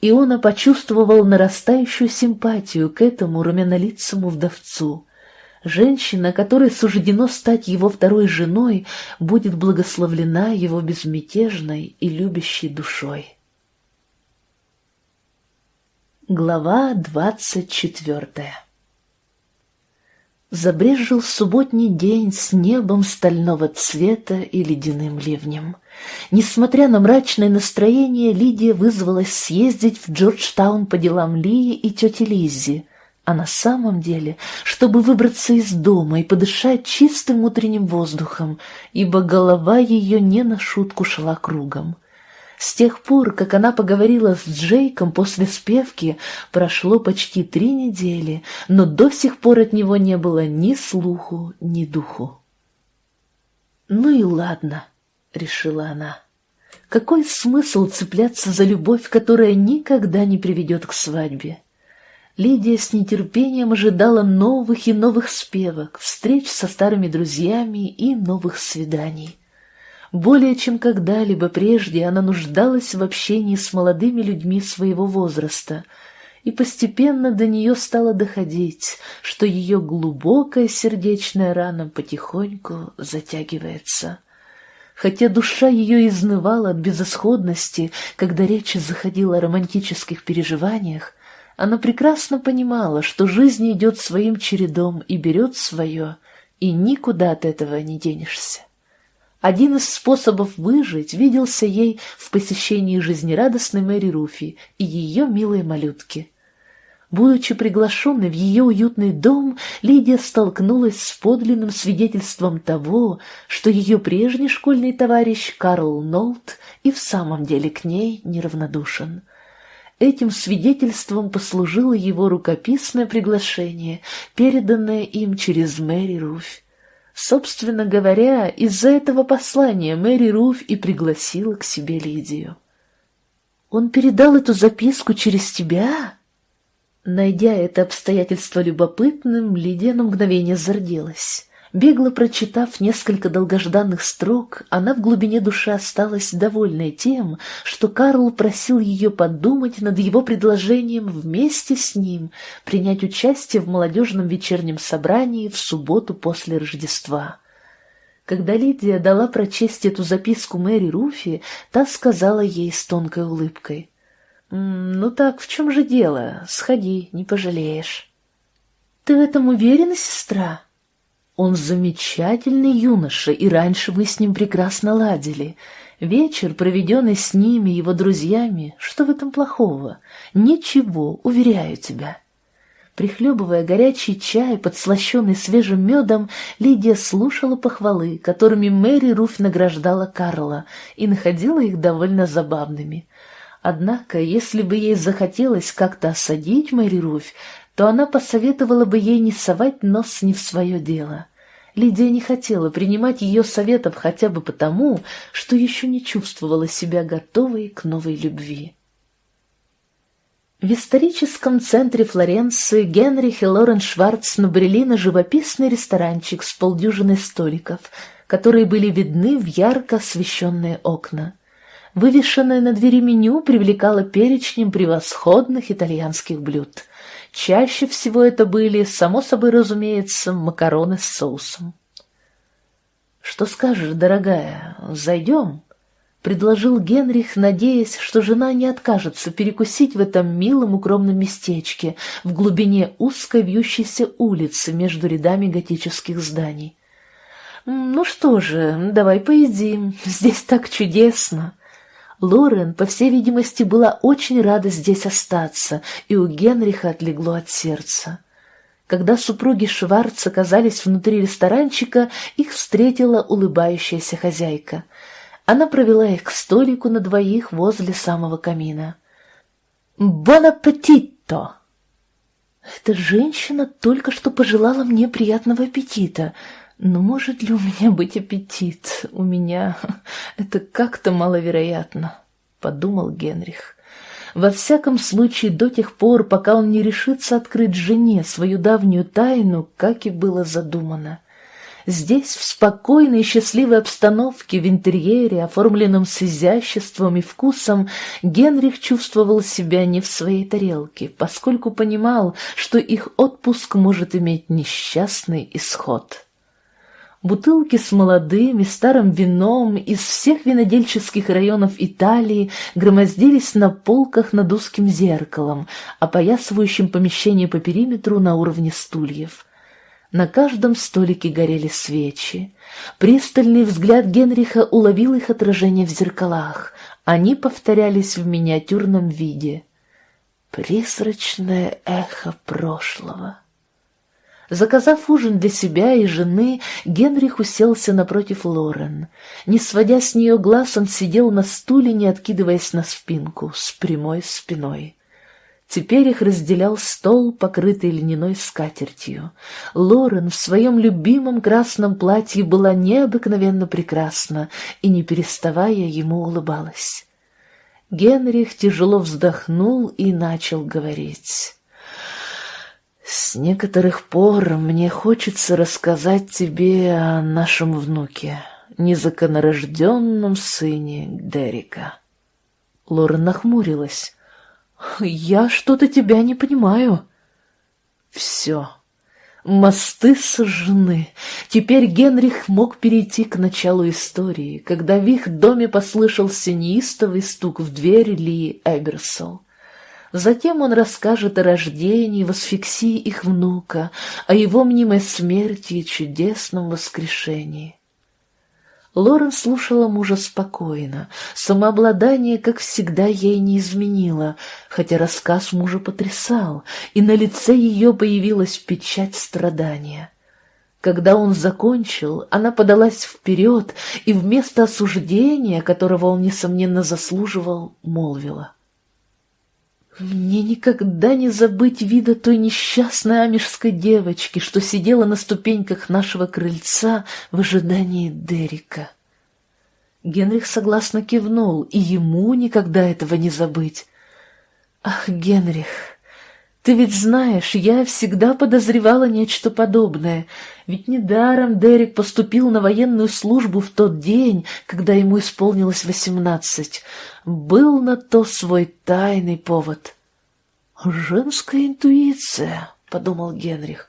Иона почувствовал нарастающую симпатию к этому румянолицому вдовцу. Женщина, которой суждено стать его второй женой, будет благословлена его безмятежной и любящей душой. Глава двадцать четвертая Забрежил субботний день с небом стального цвета и ледяным ливнем. Несмотря на мрачное настроение, Лидия вызвалась съездить в Джорджтаун по делам Лии и тети Лиззи, а на самом деле, чтобы выбраться из дома и подышать чистым утренним воздухом, ибо голова ее не на шутку шла кругом. С тех пор, как она поговорила с Джейком после спевки, прошло почти три недели, но до сих пор от него не было ни слуху, ни духу. «Ну и ладно», — решила она. «Какой смысл цепляться за любовь, которая никогда не приведет к свадьбе?» Лидия с нетерпением ожидала новых и новых спевок, встреч со старыми друзьями и новых свиданий. Более чем когда-либо прежде она нуждалась в общении с молодыми людьми своего возраста, и постепенно до нее стало доходить, что ее глубокая сердечная рана потихоньку затягивается. Хотя душа ее изнывала от безысходности, когда речь заходила о романтических переживаниях, она прекрасно понимала, что жизнь идет своим чередом и берет свое, и никуда от этого не денешься. Один из способов выжить виделся ей в посещении жизнерадостной Мэри Руфи и ее милой малютки. Будучи приглашенной в ее уютный дом, Лидия столкнулась с подлинным свидетельством того, что ее прежний школьный товарищ Карл Нолт и в самом деле к ней неравнодушен. Этим свидетельством послужило его рукописное приглашение, переданное им через Мэри Руфь. Собственно говоря, из-за этого послания Мэри Руф и пригласила к себе Лидию. «Он передал эту записку через тебя?» Найдя это обстоятельство любопытным, Лидия на мгновение зарделась. Бегло прочитав несколько долгожданных строк, она в глубине души осталась довольной тем, что Карл просил ее подумать над его предложением вместе с ним принять участие в молодежном вечернем собрании в субботу после Рождества. Когда Лидия дала прочесть эту записку Мэри Руфи, та сказала ей с тонкой улыбкой. «Ну так, в чем же дело? Сходи, не пожалеешь». «Ты в этом уверена, сестра?» Он замечательный юноша, и раньше вы с ним прекрасно ладили. Вечер, проведенный с ними, его друзьями, что в этом плохого? Ничего, уверяю тебя. Прихлебывая горячий чай, подслащенный свежим медом, Лидия слушала похвалы, которыми Мэри Руфь награждала Карла, и находила их довольно забавными. Однако, если бы ей захотелось как-то осадить Мэри Руфь, то она посоветовала бы ей не совать нос не в свое дело. Лидия не хотела принимать ее советов хотя бы потому, что еще не чувствовала себя готовой к новой любви. В историческом центре Флоренции Генрих и Лорен Шварц набрели на живописный ресторанчик с полдюжиной столиков, которые были видны в ярко освещенные окна. Вывешенное на двери меню привлекало перечнем превосходных итальянских блюд. Чаще всего это были, само собой разумеется, макароны с соусом. «Что скажешь, дорогая, зайдем?» — предложил Генрих, надеясь, что жена не откажется перекусить в этом милом укромном местечке, в глубине узкой вьющейся улицы между рядами готических зданий. «Ну что же, давай поедим, здесь так чудесно!» Лорен, по всей видимости, была очень рада здесь остаться, и у Генриха отлегло от сердца. Когда супруги Шварц оказались внутри ресторанчика, их встретила улыбающаяся хозяйка — она провела их к столику на двоих возле самого камина. «Бон аппетитто!» Эта женщина только что пожелала мне приятного аппетита. Но может ли у меня быть аппетит? У меня это как-то маловероятно, — подумал Генрих. Во всяком случае, до тех пор, пока он не решится открыть жене свою давнюю тайну, как и было задумано. Здесь, в спокойной и счастливой обстановке, в интерьере, оформленном с изяществом и вкусом, Генрих чувствовал себя не в своей тарелке, поскольку понимал, что их отпуск может иметь несчастный исход. Бутылки с молодым и старым вином из всех винодельческих районов Италии громоздились на полках над узким зеркалом, опоясывающим помещение по периметру на уровне стульев. На каждом столике горели свечи. Пристальный взгляд Генриха уловил их отражение в зеркалах. Они повторялись в миниатюрном виде. Призрачное эхо прошлого. Заказав ужин для себя и жены, Генрих уселся напротив Лорен. Не сводя с нее глаз, он сидел на стуле, не откидываясь на спинку, с прямой спиной. Теперь их разделял стол, покрытый льняной скатертью. Лорен в своем любимом красном платье была необыкновенно прекрасна и, не переставая, ему улыбалась. Генрих тяжело вздохнул и начал говорить. «С некоторых пор мне хочется рассказать тебе о нашем внуке, незаконорожденном сыне Дерека». Лорен нахмурилась. «Я что-то тебя не понимаю». «Все. Мосты сожжены. Теперь Генрих мог перейти к началу истории, когда в их доме послышался неистовый стук в дверь Ли Эберсол. Затем он расскажет о рождении, восфиксии их внука, о его мнимой смерти и чудесном воскрешении. Лорен слушала мужа спокойно. Самообладание, как всегда, ей не изменило, хотя рассказ мужа потрясал, и на лице ее появилась печать страдания. Когда он закончил, она подалась вперед и вместо осуждения, которого он, несомненно, заслуживал, молвила — мне никогда не забыть вида той несчастной амежской девочки, что сидела на ступеньках нашего крыльца в ожидании Дерека. Генрих согласно кивнул, и ему никогда этого не забыть. Ах, Генрих, ты ведь знаешь, я всегда подозревала нечто подобное, ведь недаром Дерек поступил на военную службу в тот день, когда ему исполнилось восемнадцать. Был на то свой тайный повод. «Женская интуиция», — подумал Генрих.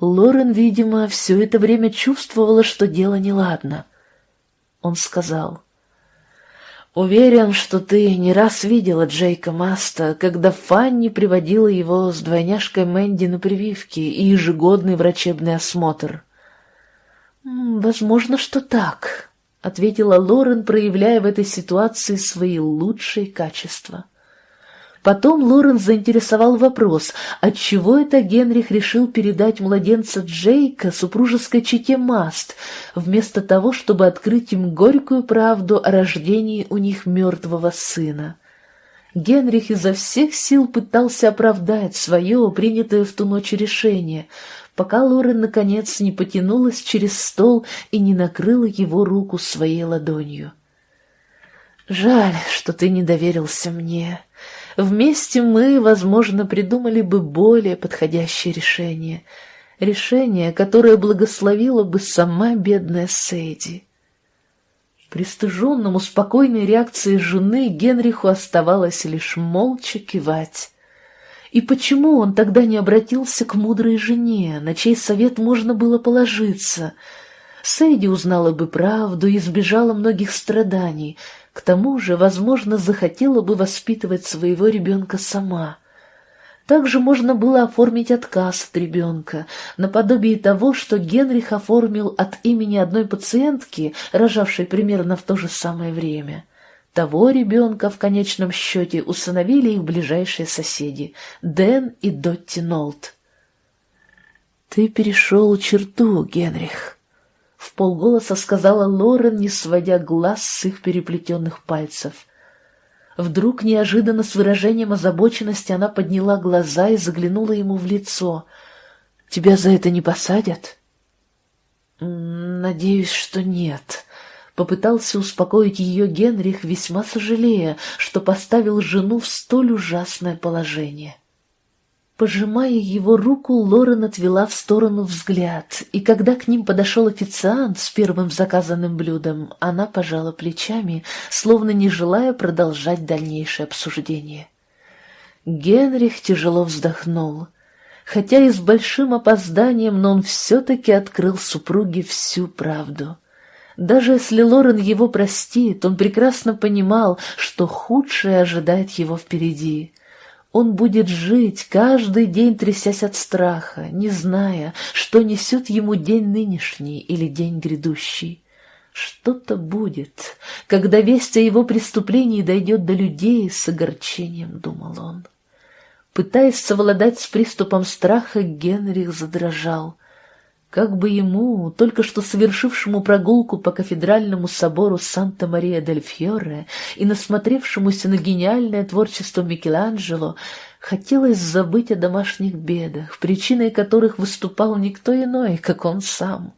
Лорен, видимо, все это время чувствовала, что дело неладно. Он сказал... Уверен, что ты не раз видела Джейка Маста, когда Фанни приводила его с двойняшкой Мэнди на прививки и ежегодный врачебный осмотр. «Возможно, что так», — ответила Лорен, проявляя в этой ситуации свои лучшие качества. Потом Лорен заинтересовал вопрос, отчего это Генрих решил передать младенца Джейка супружеской чете Маст, вместо того, чтобы открыть им горькую правду о рождении у них мертвого сына. Генрих изо всех сил пытался оправдать свое, принятое в ту ночь решение, пока Лорен наконец не потянулась через стол и не накрыла его руку своей ладонью. «Жаль, что ты не доверился мне. Вместе мы, возможно, придумали бы более подходящее решение. Решение, которое благословила бы сама бедная Сейди». Пристыженному спокойной реакции жены Генриху оставалось лишь молча кивать. И почему он тогда не обратился к мудрой жене, на чей совет можно было положиться? Сэйди узнала бы правду и избежала многих страданий, к тому же, возможно, захотела бы воспитывать своего ребенка сама. Также можно было оформить отказ от ребенка, наподобие того, что Генрих оформил от имени одной пациентки, рожавшей примерно в то же самое время. Того ребенка в конечном счете усыновили их ближайшие соседи — Дэн и Дотти Нолт. «Ты перешел черту, Генрих», — в полголоса сказала Лорен, не сводя глаз с их переплетенных пальцев. Вдруг, неожиданно с выражением озабоченности, она подняла глаза и заглянула ему в лицо. «Тебя за это не посадят?» «Надеюсь, что нет», — попытался успокоить ее Генрих, весьма сожалея, что поставил жену в столь ужасное положение. Пожимая его руку, Лорен отвела в сторону взгляд, и когда к ним подошел официант с первым заказанным блюдом, она пожала плечами, словно не желая продолжать дальнейшее обсуждение. Генрих тяжело вздохнул. Хотя и с большим опозданием, но он все-таки открыл супруге всю правду. Даже если Лорен его простит, он прекрасно понимал, что худшее ожидает его впереди — он будет жить, каждый день трясясь от страха, не зная, что несет ему день нынешний или день грядущий. Что-то будет, когда весть о его преступлении дойдет до людей с огорчением, думал он. Пытаясь совладать с приступом страха, Генрих задрожал. Как бы ему, только что совершившему прогулку по кафедральному собору Санта-Мария-дель-Фьоре и насмотревшемуся на гениальное творчество Микеланджело, хотелось забыть о домашних бедах, причиной которых выступал никто иной, как он сам.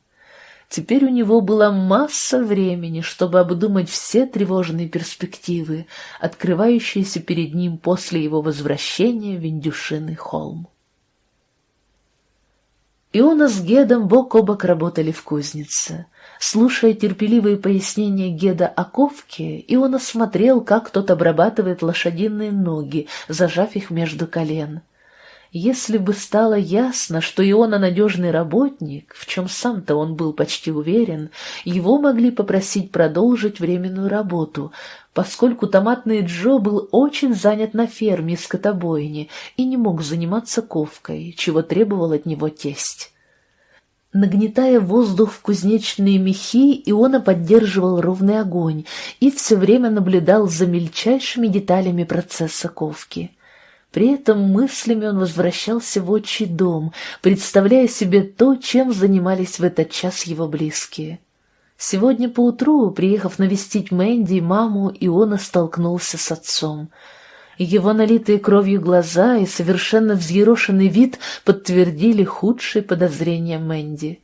Теперь у него была масса времени, чтобы обдумать все тревожные перспективы, открывающиеся перед ним после его возвращения в Индюшиный холм. Иона с Гедом бок о бок работали в кузнице. Слушая терпеливые пояснения Геда о ковке, Иона смотрел, как тот обрабатывает лошадиные ноги, зажав их между колен. Если бы стало ясно, что Иона надежный работник, в чем сам-то он был почти уверен, его могли попросить продолжить временную работу, поскольку томатный Джо был очень занят на ферме скотобойни и не мог заниматься ковкой, чего требовал от него тесть. Нагнетая воздух в кузнечные мехи, Иона поддерживал ровный огонь и все время наблюдал за мельчайшими деталями процесса ковки. При этом мыслями он возвращался в отчий дом, представляя себе то, чем занимались в этот час его близкие. Сегодня поутру, приехав навестить Мэнди и маму, Иона столкнулся с отцом. Его налитые кровью глаза и совершенно взъерошенный вид подтвердили худшие подозрения Мэнди.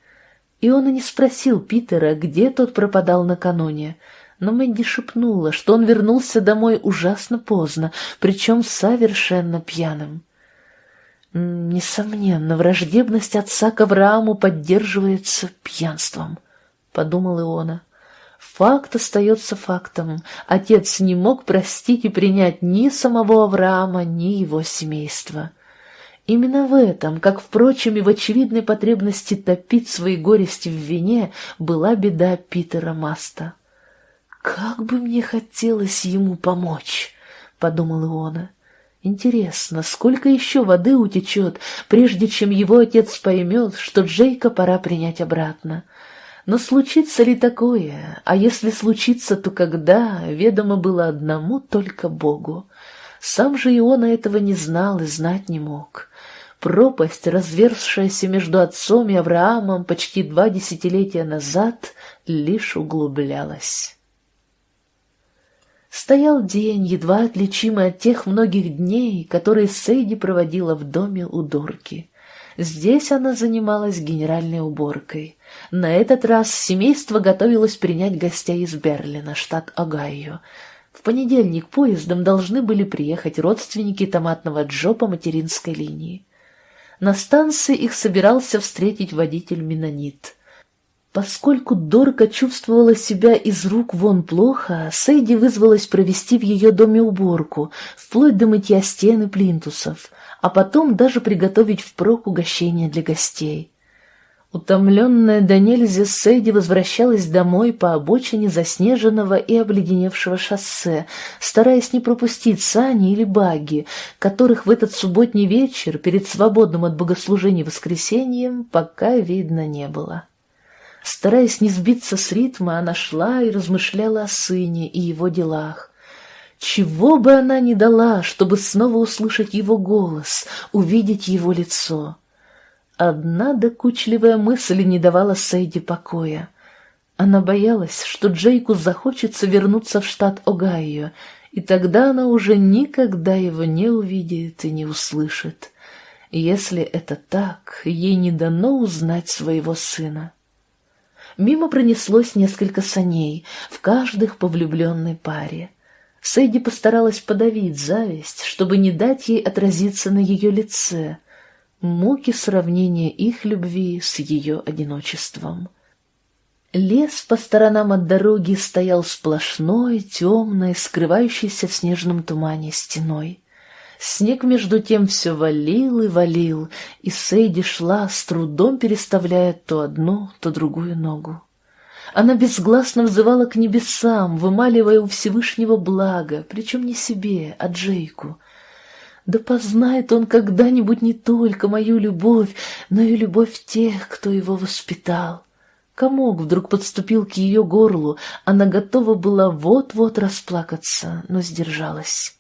Иона не спросил Питера, где тот пропадал накануне, но Мэнди шепнула, что он вернулся домой ужасно поздно, причем совершенно пьяным. Несомненно, враждебность отца к Аврааму поддерживается пьянством. — подумал Иона. Факт остается фактом. Отец не мог простить и принять ни самого Авраама, ни его семейства. Именно в этом, как, впрочем, и в очевидной потребности топить свои горести в вине, была беда Питера Маста. «Как бы мне хотелось ему помочь!» — подумал Иона. «Интересно, сколько еще воды утечет, прежде чем его отец поймет, что Джейка пора принять обратно?» Но случится ли такое, а если случится, то когда, ведомо было одному только Богу. Сам же Иона этого не знал и знать не мог. Пропасть, разверзшаяся между отцом и Авраамом почти два десятилетия назад, лишь углублялась. Стоял день, едва отличимый от тех многих дней, которые Сейди проводила в доме у Дорки. Здесь она занималась генеральной уборкой. На этот раз семейство готовилось принять гостей из Берлина, штат Огайо. В понедельник поездом должны были приехать родственники томатного Джо по материнской линии. На станции их собирался встретить водитель Минонит. Поскольку Дорка чувствовала себя из рук вон плохо, Сейди вызвалась провести в ее доме уборку, вплоть до мытья стен плинтусов, а потом даже приготовить впрок угощения для гостей. Утомленная до нельзя Сэйди возвращалась домой по обочине заснеженного и обледеневшего шоссе, стараясь не пропустить сани или багги, которых в этот субботний вечер перед свободным от богослужения воскресеньем пока видно не было. Стараясь не сбиться с ритма, она шла и размышляла о сыне и его делах. Чего бы она ни дала, чтобы снова услышать его голос, увидеть его лицо — Одна докучливая мысль не давала Сейди покоя. Она боялась, что Джейку захочется вернуться в штат Огайо, и тогда она уже никогда его не увидит и не услышит. Если это так, ей не дано узнать своего сына. Мимо пронеслось несколько саней, в каждых по влюбленной паре. Сэйди постаралась подавить зависть, чтобы не дать ей отразиться на ее лице — муки сравнения их любви с ее одиночеством. Лес по сторонам от дороги стоял сплошной, темной, скрывающейся в снежном тумане стеной. Снег между тем все валил и валил, и Сейди шла, с трудом переставляя то одну, то другую ногу. Она безгласно взывала к небесам, вымаливая у Всевышнего блага, причем не себе, а Джейку — да познает он когда-нибудь не только мою любовь, но и любовь тех, кто его воспитал. Комок вдруг подступил к ее горлу, она готова была вот-вот расплакаться, но сдержалась.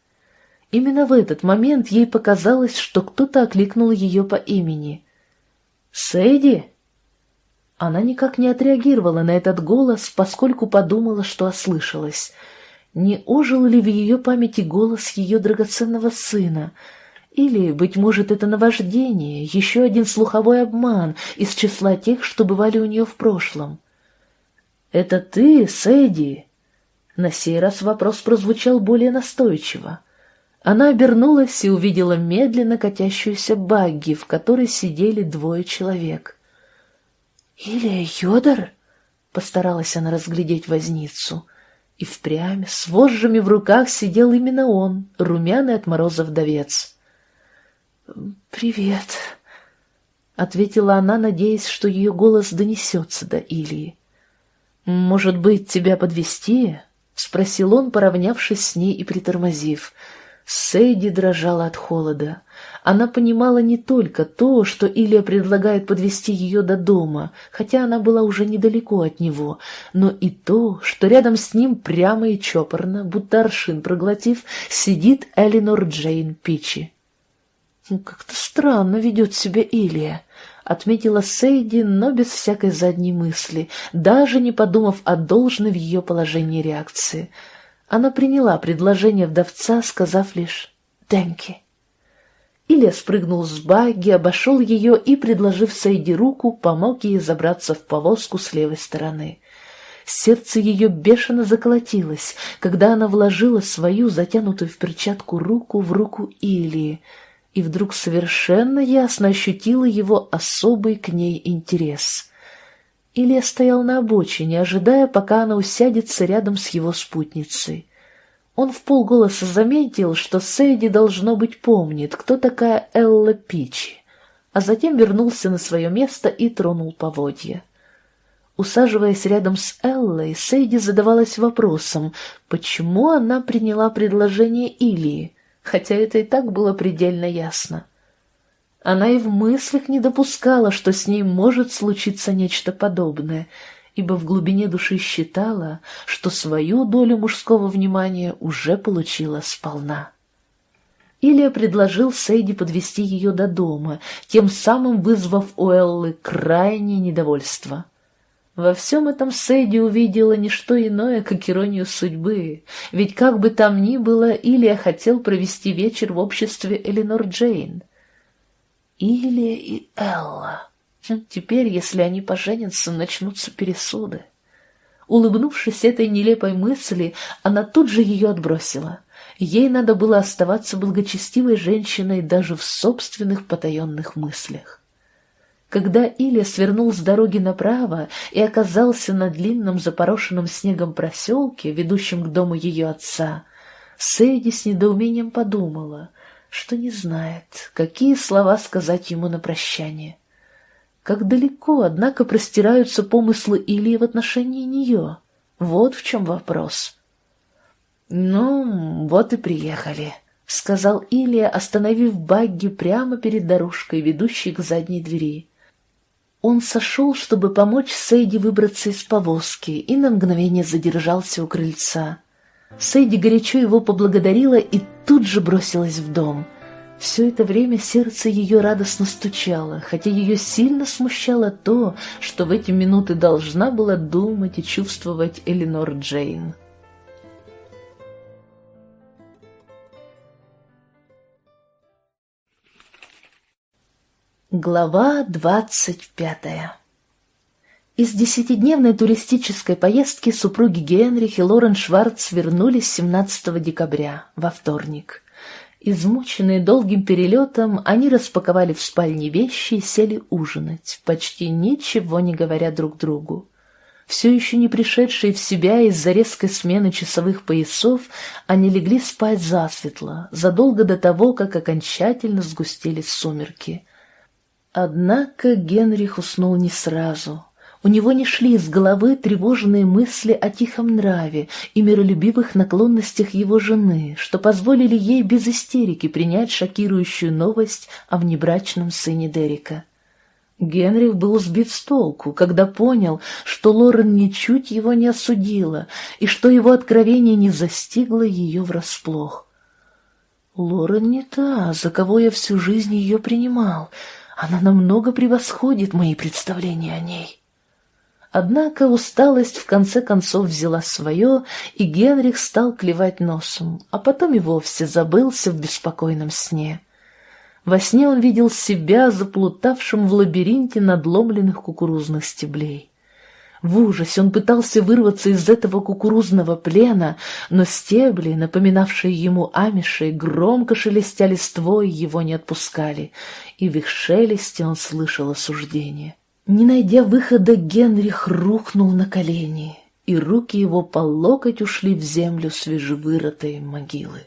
Именно в этот момент ей показалось, что кто-то окликнул ее по имени. «Сэйди?» Она никак не отреагировала на этот голос, поскольку подумала, что ослышалась — не ожил ли в ее памяти голос ее драгоценного сына? Или, быть может, это наваждение, еще один слуховой обман из числа тех, что бывали у нее в прошлом? «Это ты, Сэдди?» На сей раз вопрос прозвучал более настойчиво. Она обернулась и увидела медленно катящуюся багги, в которой сидели двое человек. «Илья Йодор?» — постаралась она разглядеть возницу — и впрямь с вожжами в руках сидел именно он, румяный от мороза вдовец. «Привет», — ответила она, надеясь, что ее голос донесется до Илии. «Может быть, тебя подвести? спросил он, поравнявшись с ней и притормозив. Сейди дрожала от холода. Она понимала не только то, что Илья предлагает подвести ее до дома, хотя она была уже недалеко от него, но и то, что рядом с ним прямо и чопорно, будто аршин проглотив, сидит Элинор Джейн Пичи. «Ну, «Как-то странно ведет себя Илья», — отметила Сейди, но без всякой задней мысли, даже не подумав о должной в ее положении реакции — она приняла предложение вдовца, сказав лишь «Денки». Илья спрыгнул с багги, обошел ее и, предложив Сейди руку, помог ей забраться в повозку с левой стороны. Сердце ее бешено заколотилось, когда она вложила свою затянутую в перчатку руку в руку Илии, и вдруг совершенно ясно ощутила его особый к ней интерес. Илья стоял на обочине, ожидая, пока она усядется рядом с его спутницей. Он в полголоса заметил, что Сейди, должно быть, помнит, кто такая Элла Пичи, а затем вернулся на свое место и тронул поводья. Усаживаясь рядом с Эллой, Сейди задавалась вопросом, почему она приняла предложение Илии, хотя это и так было предельно ясно. Она и в мыслях не допускала, что с ней может случиться нечто подобное, ибо в глубине души считала, что свою долю мужского внимания уже получила сполна. Илья предложил Сейди подвести ее до дома, тем самым вызвав у Эллы крайнее недовольство. Во всем этом Сейди увидела не что иное, как иронию судьбы, ведь как бы там ни было, Илья хотел провести вечер в обществе Эленор Джейн. Илья и Элла. Хм, теперь, если они поженятся, начнутся пересуды. Улыбнувшись этой нелепой мысли, она тут же ее отбросила — Ей надо было оставаться благочестивой женщиной даже в собственных потаенных мыслях. Когда Илья свернул с дороги направо и оказался на длинном запорошенном снегом проселке, ведущем к дому ее отца, Сэйди с недоумением подумала, что не знает, какие слова сказать ему на прощание. Как далеко, однако, простираются помыслы Ильи в отношении нее. Вот в чем вопрос. «Ну, вот и приехали», — сказал Илья, остановив багги прямо перед дорожкой, ведущей к задней двери. Он сошел, чтобы помочь Сейди выбраться из повозки, и на мгновение задержался у крыльца. Сейди горячо его поблагодарила и тут же бросилась в дом. Все это время сердце ее радостно стучало, хотя ее сильно смущало то, что в эти минуты должна была думать и чувствовать Эленор Джейн. Глава двадцать пятая Из десятидневной туристической поездки супруги Генрих и Лорен Шварц вернулись 17 декабря, во вторник. Измученные долгим перелетом, они распаковали в спальне вещи и сели ужинать, почти ничего не говоря друг другу. Все еще не пришедшие в себя из-за резкой смены часовых поясов, они легли спать засветло, задолго до того, как окончательно сгустились сумерки — Однако Генрих уснул не сразу. У него не шли из головы тревожные мысли о тихом нраве и миролюбивых наклонностях его жены, что позволили ей без истерики принять шокирующую новость о внебрачном сыне Дерека. Генрих был сбит с толку, когда понял, что Лорен ничуть его не осудила и что его откровение не застигло ее врасплох. Лорен не та, за кого я всю жизнь ее принимал — она намного превосходит мои представления о ней. Однако усталость в конце концов взяла свое, и Генрих стал клевать носом, а потом и вовсе забылся в беспокойном сне. Во сне он видел себя заплутавшим в лабиринте надломленных кукурузных стеблей. В ужасе он пытался вырваться из этого кукурузного плена, но стебли, напоминавшие ему амиши, громко шелестя листвой, его не отпускали, и в их шелесте он слышал осуждение. Не найдя выхода, Генрих рухнул на колени, и руки его по локоть ушли в землю свежевыротой могилы.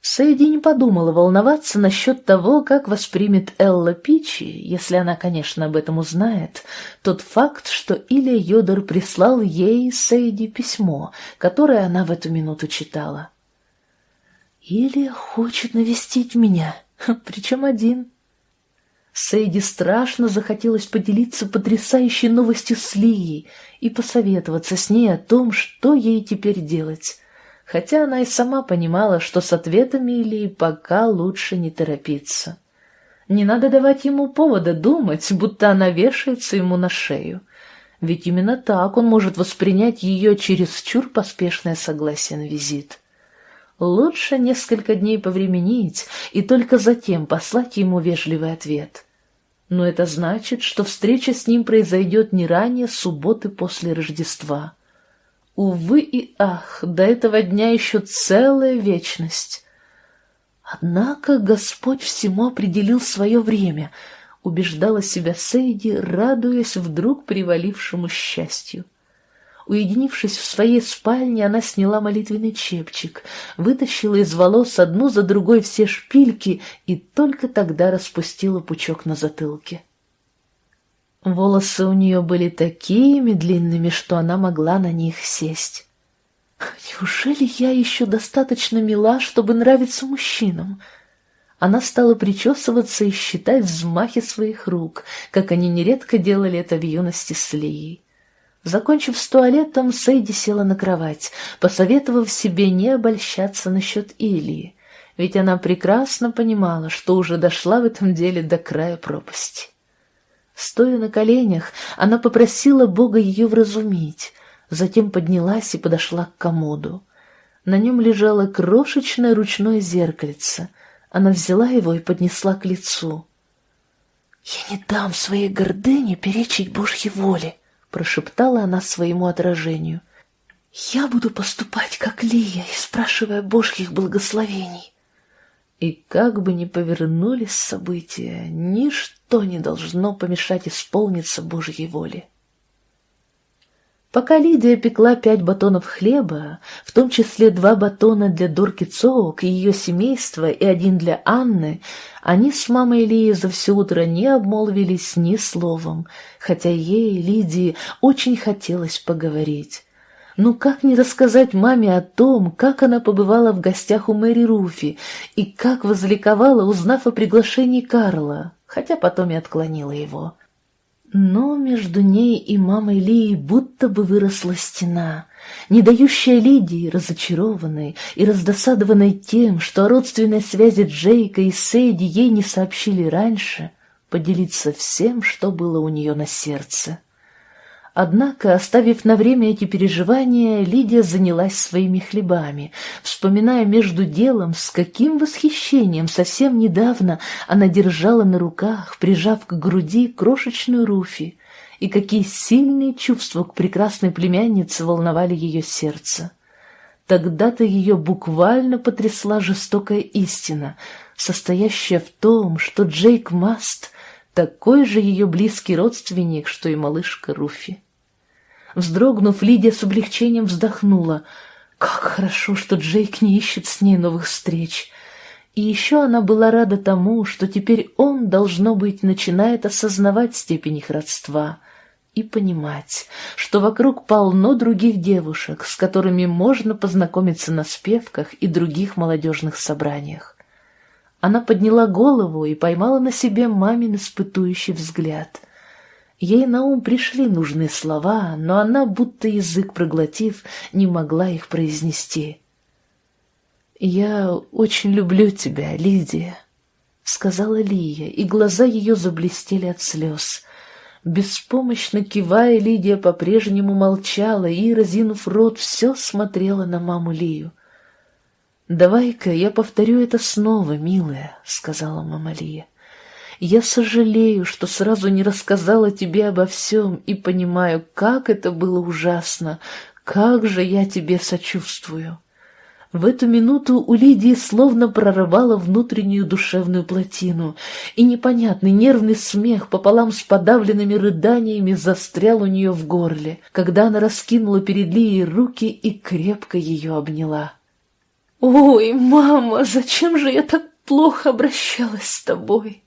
Сэйди не подумала волноваться насчет того, как воспримет Элла Пичи, если она, конечно, об этом узнает, тот факт, что Илья Йодор прислал ей, Сэйди, письмо, которое она в эту минуту читала. «Илья хочет навестить меня, причем один». Сэйди страшно захотелось поделиться потрясающей новостью с Лией и посоветоваться с ней о том, что ей теперь делать хотя она и сама понимала, что с ответами Ильи пока лучше не торопиться. Не надо давать ему повода думать, будто она вешается ему на шею. Ведь именно так он может воспринять ее чересчур поспешное согласие на визит. Лучше несколько дней повременить и только затем послать ему вежливый ответ. Но это значит, что встреча с ним произойдет не ранее субботы после Рождества. Увы и ах, до этого дня еще целая вечность. Однако Господь всему определил свое время, убеждала себя Сейди, радуясь вдруг привалившему счастью. Уединившись в своей спальне, она сняла молитвенный чепчик, вытащила из волос одну за другой все шпильки и только тогда распустила пучок на затылке. Волосы у нее были такими длинными, что она могла на них сесть. Неужели я еще достаточно мила, чтобы нравиться мужчинам? Она стала причесываться и считать взмахи своих рук, как они нередко делали это в юности с Лией. Закончив с туалетом, Сейди села на кровать, посоветовав себе не обольщаться насчет Илии. ведь она прекрасно понимала, что уже дошла в этом деле до края пропасти. Стоя на коленях, она попросила Бога ее вразумить, затем поднялась и подошла к комоду. На нем лежало крошечное ручное зеркальце. Она взяла его и поднесла к лицу. «Я не дам своей гордыне перечить Божьей воле», — прошептала она своему отражению. «Я буду поступать, как Лия, и спрашивая Божьих благословений». И как бы ни повернулись события, ничто не должно помешать исполниться Божьей воле. Пока Лидия пекла пять батонов хлеба, в том числе два батона для Дорки Цоок и ее семейства и один для Анны, они с мамой Лии за все утро не обмолвились ни словом, хотя ей, Лидии, очень хотелось поговорить. Ну как не рассказать маме о том, как она побывала в гостях у Мэри Руфи и как возликовала, узнав о приглашении Карла, хотя потом и отклонила его. Но между ней и мамой Лии будто бы выросла стена, не дающая Лидии, разочарованной и раздосадованной тем, что о родственной связи Джейка и Сейди ей не сообщили раньше, поделиться всем, что было у нее на сердце. Однако, оставив на время эти переживания, Лидия занялась своими хлебами, вспоминая между делом, с каким восхищением совсем недавно она держала на руках, прижав к груди крошечную Руфи, и какие сильные чувства к прекрасной племяннице волновали ее сердце. Тогда-то ее буквально потрясла жестокая истина, состоящая в том, что Джейк Маст — такой же ее близкий родственник, что и малышка Руфи. Вздрогнув, Лидия с облегчением вздохнула. Как хорошо, что Джейк не ищет с ней новых встреч. И еще она была рада тому, что теперь он, должно быть, начинает осознавать степень их родства и понимать, что вокруг полно других девушек, с которыми можно познакомиться на спевках и других молодежных собраниях. Она подняла голову и поймала на себе мамин испытующий взгляд. Ей на ум пришли нужные слова, но она, будто язык проглотив, не могла их произнести. «Я очень люблю тебя, Лидия», — сказала Лия, и глаза ее заблестели от слез. Беспомощно кивая, Лидия по-прежнему молчала и, разинув рот, все смотрела на маму Лию. «Давай-ка я повторю это снова, милая», — сказала мама Лия. «Я сожалею, что сразу не рассказала тебе обо всем и понимаю, как это было ужасно, как же я тебе сочувствую». В эту минуту у Лидии словно прорывала внутреннюю душевную плотину, и непонятный нервный смех пополам с подавленными рыданиями застрял у нее в горле, когда она раскинула перед Лией руки и крепко ее обняла. «Ой, мама, зачем же я так плохо обращалась с тобой?»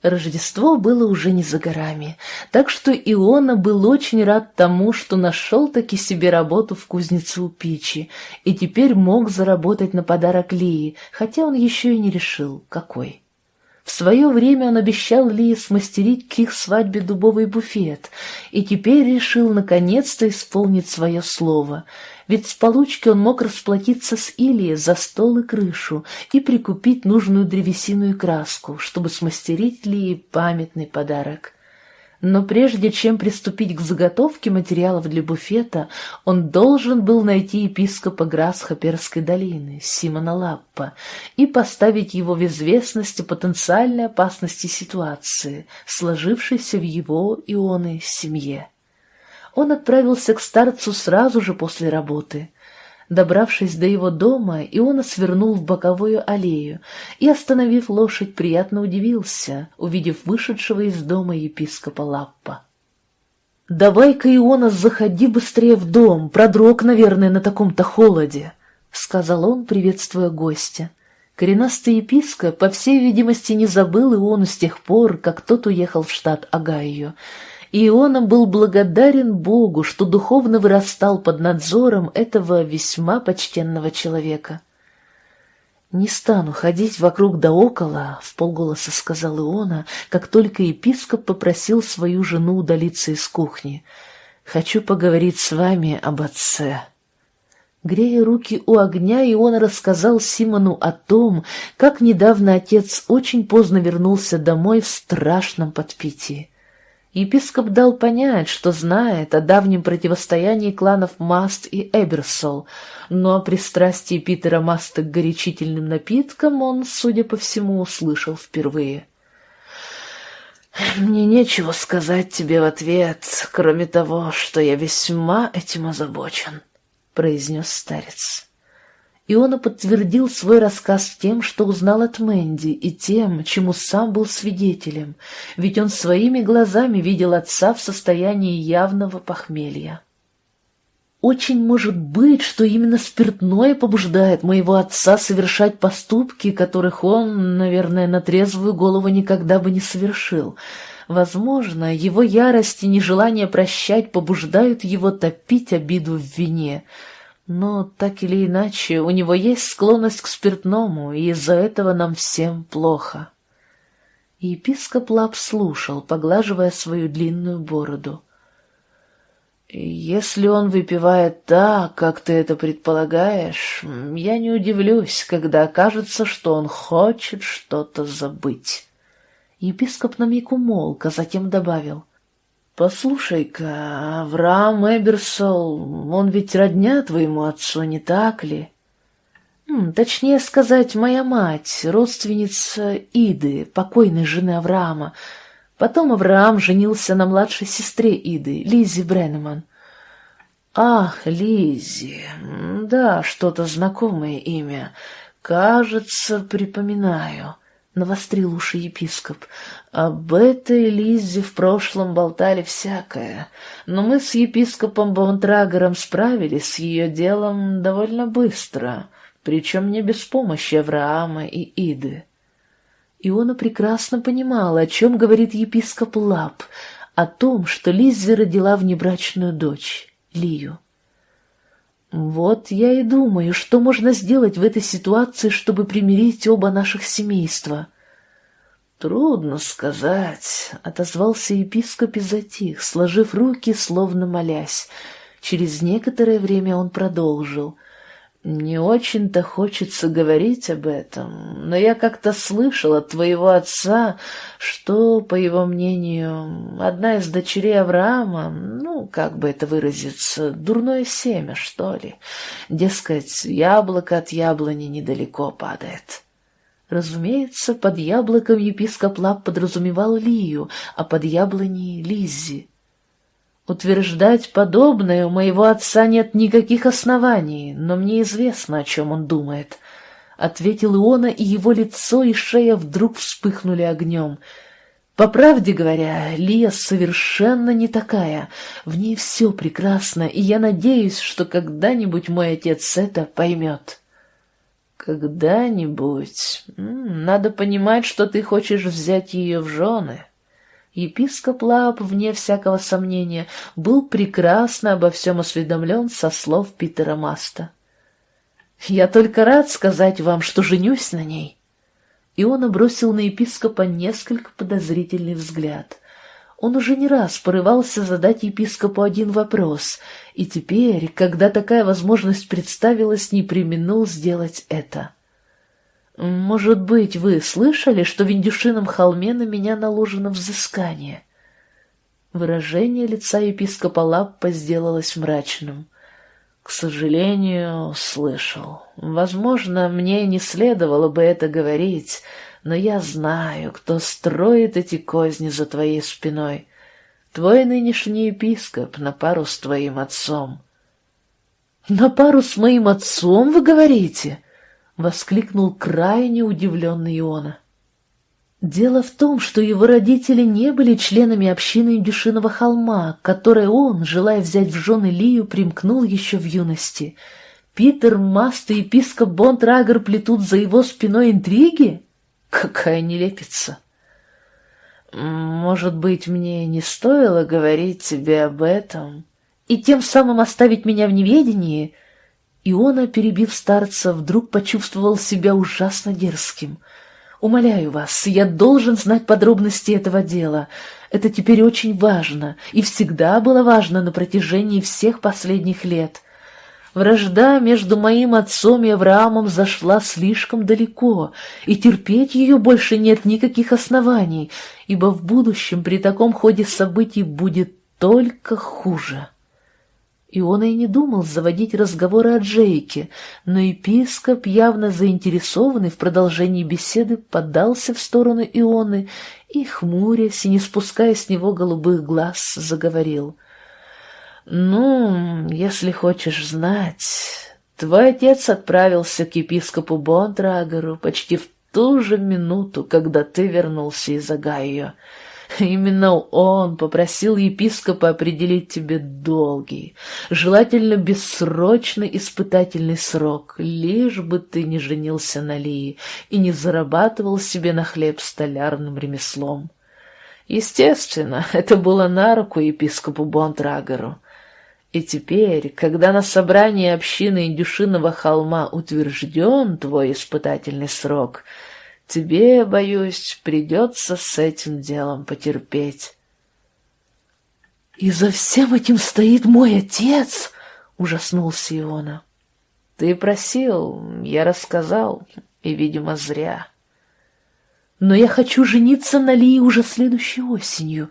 Рождество было уже не за горами, так что Иона был очень рад тому, что нашел таки себе работу в кузнице у печи и теперь мог заработать на подарок Лии, хотя он еще и не решил, какой. В свое время он обещал Лии смастерить к их свадьбе дубовый буфет, и теперь решил наконец-то исполнить свое слово — ведь с получки он мог расплатиться с Ильей за стол и крышу и прикупить нужную древесину и краску, чтобы смастерить Лии памятный подарок. Но прежде чем приступить к заготовке материалов для буфета, он должен был найти епископа Грасхоперской долины, Симона Лаппа, и поставить его в известность о потенциальной опасности ситуации, сложившейся в его и он и семье он отправился к старцу сразу же после работы. Добравшись до его дома, Иона свернул в боковую аллею и, остановив лошадь, приятно удивился, увидев вышедшего из дома епископа Лаппа. «Давай-ка, Иона, заходи быстрее в дом, продрог, наверное, на таком-то холоде», — сказал он, приветствуя гостя. Коренастый епископ, по всей видимости, не забыл Иону с тех пор, как тот уехал в штат Огайо, Иона был благодарен Богу, что духовно вырастал под надзором этого весьма почтенного человека. «Не стану ходить вокруг да около», — в полголоса сказал Иона, как только епископ попросил свою жену удалиться из кухни. «Хочу поговорить с вами об отце». Грея руки у огня, и он рассказал Симону о том, как недавно отец очень поздно вернулся домой в страшном подпитии. Епископ дал понять, что знает о давнем противостоянии кланов Маст и Эберсол, но о пристрастии Питера Маста к горячительным напиткам он, судя по всему, услышал впервые. «Мне нечего сказать тебе в ответ, кроме того, что я весьма этим озабочен», — произнес старец. Иона подтвердил свой рассказ тем, что узнал от Мэнди, и тем, чему сам был свидетелем, ведь он своими глазами видел отца в состоянии явного похмелья. Очень может быть, что именно спиртное побуждает моего отца совершать поступки, которых он, наверное, на трезвую голову никогда бы не совершил. Возможно, его ярость и нежелание прощать побуждают его топить обиду в вине — но, так или иначе, у него есть склонность к спиртному, и из-за этого нам всем плохо. епископ Лап слушал, поглаживая свою длинную бороду. «Если он выпивает так, как ты это предполагаешь, я не удивлюсь, когда окажется, что он хочет что-то забыть». Епископ на миг умолк, а затем добавил — «Послушай-ка, Авраам Эберсол, он ведь родня твоему отцу, не так ли?» «Точнее сказать, моя мать, родственница Иды, покойной жены Авраама. Потом Авраам женился на младшей сестре Иды, Лизе Бреннеман». «Ах, Лизи, да, что-то знакомое имя. Кажется, припоминаю» навострил уши епископ. Об этой Лизе в прошлом болтали всякое, но мы с епископом Баунтрагером справились с ее делом довольно быстро, причем не без помощи Авраама и Иды. Иона прекрасно понимала, о чем говорит епископ Лап, о том, что Лиззи родила внебрачную дочь, Лию. Вот я и думаю, что можно сделать в этой ситуации, чтобы примирить оба наших семейства. Трудно сказать, отозвался епископ и затих, сложив руки, словно молясь. Через некоторое время он продолжил. Не очень-то хочется говорить об этом, но я как-то слышал от твоего отца, что, по его мнению, одна из дочерей Авраама, ну, как бы это выразиться, дурное семя, что ли. Дескать, яблоко от яблони недалеко падает. Разумеется, под яблоком епископ Лап подразумевал Лию, а под яблоней — Лиззи. Утверждать подобное у моего отца нет никаких оснований, но мне известно, о чем он думает. Ответил Иона, и его лицо и шея вдруг вспыхнули огнем. По правде говоря, Лия совершенно не такая. В ней все прекрасно, и я надеюсь, что когда-нибудь мой отец это поймет. Когда-нибудь. Надо понимать, что ты хочешь взять ее в жены. Епископ Лап, вне всякого сомнения, был прекрасно обо всем осведомлен со слов Питера Маста. «Я только рад сказать вам, что женюсь на ней». И он бросил на епископа несколько подозрительный взгляд. Он уже не раз порывался задать епископу один вопрос, и теперь, когда такая возможность представилась, не применул сделать это. «Может быть, вы слышали, что в Индюшином холме на меня наложено взыскание?» Выражение лица епископа Лаппа сделалось мрачным. «К сожалению, слышал. Возможно, мне не следовало бы это говорить, но я знаю, кто строит эти козни за твоей спиной. Твой нынешний епископ на пару с твоим отцом». «На пару с моим отцом, вы говорите?» — воскликнул крайне удивленный Иона. Дело в том, что его родители не были членами общины Индюшиного холма, которой он, желая взять в жены Лию, примкнул еще в юности. Питер, Маст и епископ Бонтрагер плетут за его спиной интриги? Какая нелепица! Может быть, мне не стоило говорить тебе об этом и тем самым оставить меня в неведении — Иона, перебив старца, вдруг почувствовал себя ужасно дерзким. «Умоляю вас, я должен знать подробности этого дела. Это теперь очень важно, и всегда было важно на протяжении всех последних лет. Вражда между моим отцом и Авраамом зашла слишком далеко, и терпеть ее больше нет никаких оснований, ибо в будущем при таком ходе событий будет только хуже. И он и не думал заводить разговоры о Джейке, но епископ, явно заинтересованный в продолжении беседы, подался в сторону Ионы и, хмурясь и не спуская с него голубых глаз, заговорил — «Ну, если хочешь знать, твой отец отправился к епископу Бонтрагеру почти в ту же минуту, когда ты вернулся из Огайо. Именно он попросил епископа определить тебе долгий, желательно бессрочный испытательный срок, лишь бы ты не женился на Лии и не зарабатывал себе на хлеб столярным ремеслом. Естественно, это было на руку епископу Бонтрагеру. И теперь, когда на собрании общины Индюшиного холма утвержден твой испытательный срок, тебе, боюсь, придется с этим делом потерпеть. «И за всем этим стоит мой отец!» — ужаснулся Иона. «Ты просил, я рассказал, и, видимо, зря. Но я хочу жениться на Лии уже следующей осенью».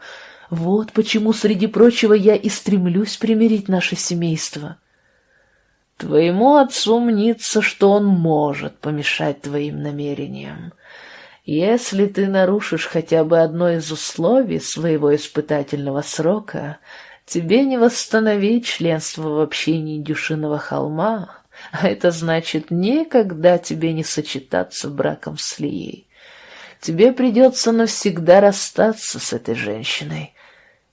Вот почему, среди прочего, я и стремлюсь примирить наше семейство. Твоему отцу мнится, что он может помешать твоим намерениям. Если ты нарушишь хотя бы одно из условий своего испытательного срока, тебе не восстановить членство в общении Дюшиного холма, а это значит никогда тебе не сочетаться браком с Лией. Тебе придется навсегда расстаться с этой женщиной.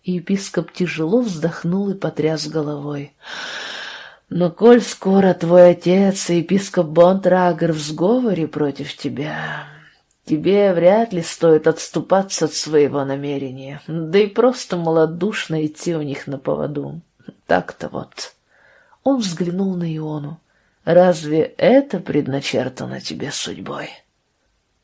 Епископ тяжело вздохнул и потряс головой. «Но коль скоро твой отец и епископ Бонтрагер в сговоре против тебя, тебе вряд ли стоит отступаться от своего намерения, да и просто малодушно идти у них на поводу. Так-то вот». Он взглянул на Иону. «Разве это предначертано тебе судьбой?»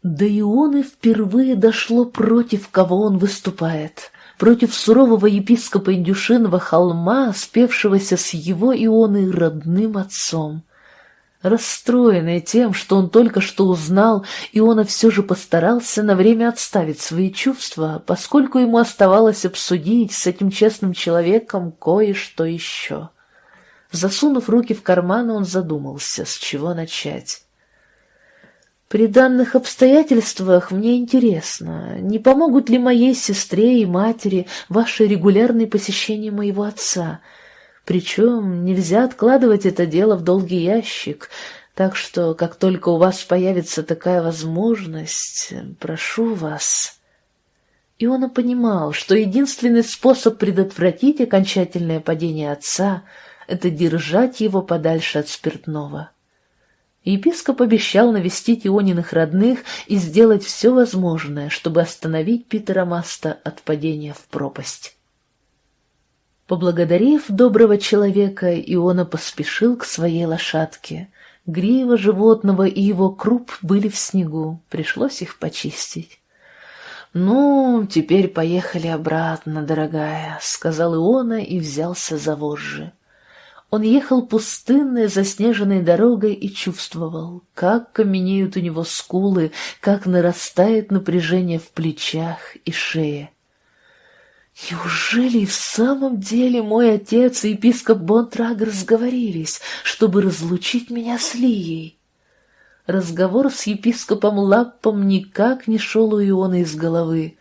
До Ионы впервые дошло, против кого он выступает против сурового епископа Индюшиного холма, спевшегося с его ионой родным отцом. Расстроенный тем, что он только что узнал, Иона все же постарался на время отставить свои чувства, поскольку ему оставалось обсудить с этим честным человеком кое-что еще. Засунув руки в карманы, он задумался, с чего начать. При данных обстоятельствах мне интересно, не помогут ли моей сестре и матери ваши регулярные посещения моего отца. Причем нельзя откладывать это дело в долгий ящик, так что, как только у вас появится такая возможность, прошу вас». Иона понимал, что единственный способ предотвратить окончательное падение отца — это держать его подальше от спиртного. Епископ обещал навестить Иониных родных и сделать все возможное, чтобы остановить Питера Маста от падения в пропасть. Поблагодарив доброго человека, Иона поспешил к своей лошадке. Грива животного и его круп были в снегу, пришлось их почистить. «Ну, теперь поехали обратно, дорогая», — сказал Иона и взялся за вожжи. Он ехал пустынной, заснеженной дорогой и чувствовал, как каменеют у него скулы, как нарастает напряжение в плечах и шее. Неужели в самом деле мой отец и епископ Бонтрагер сговорились, чтобы разлучить меня с Лией? Разговор с епископом Лаппом никак не шел у Иона из головы.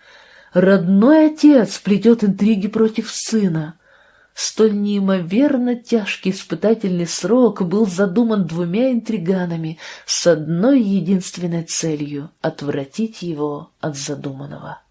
Родной отец плетет интриги против сына. Столь неимоверно тяжкий испытательный срок был задуман двумя интриганами с одной единственной целью — отвратить его от задуманного.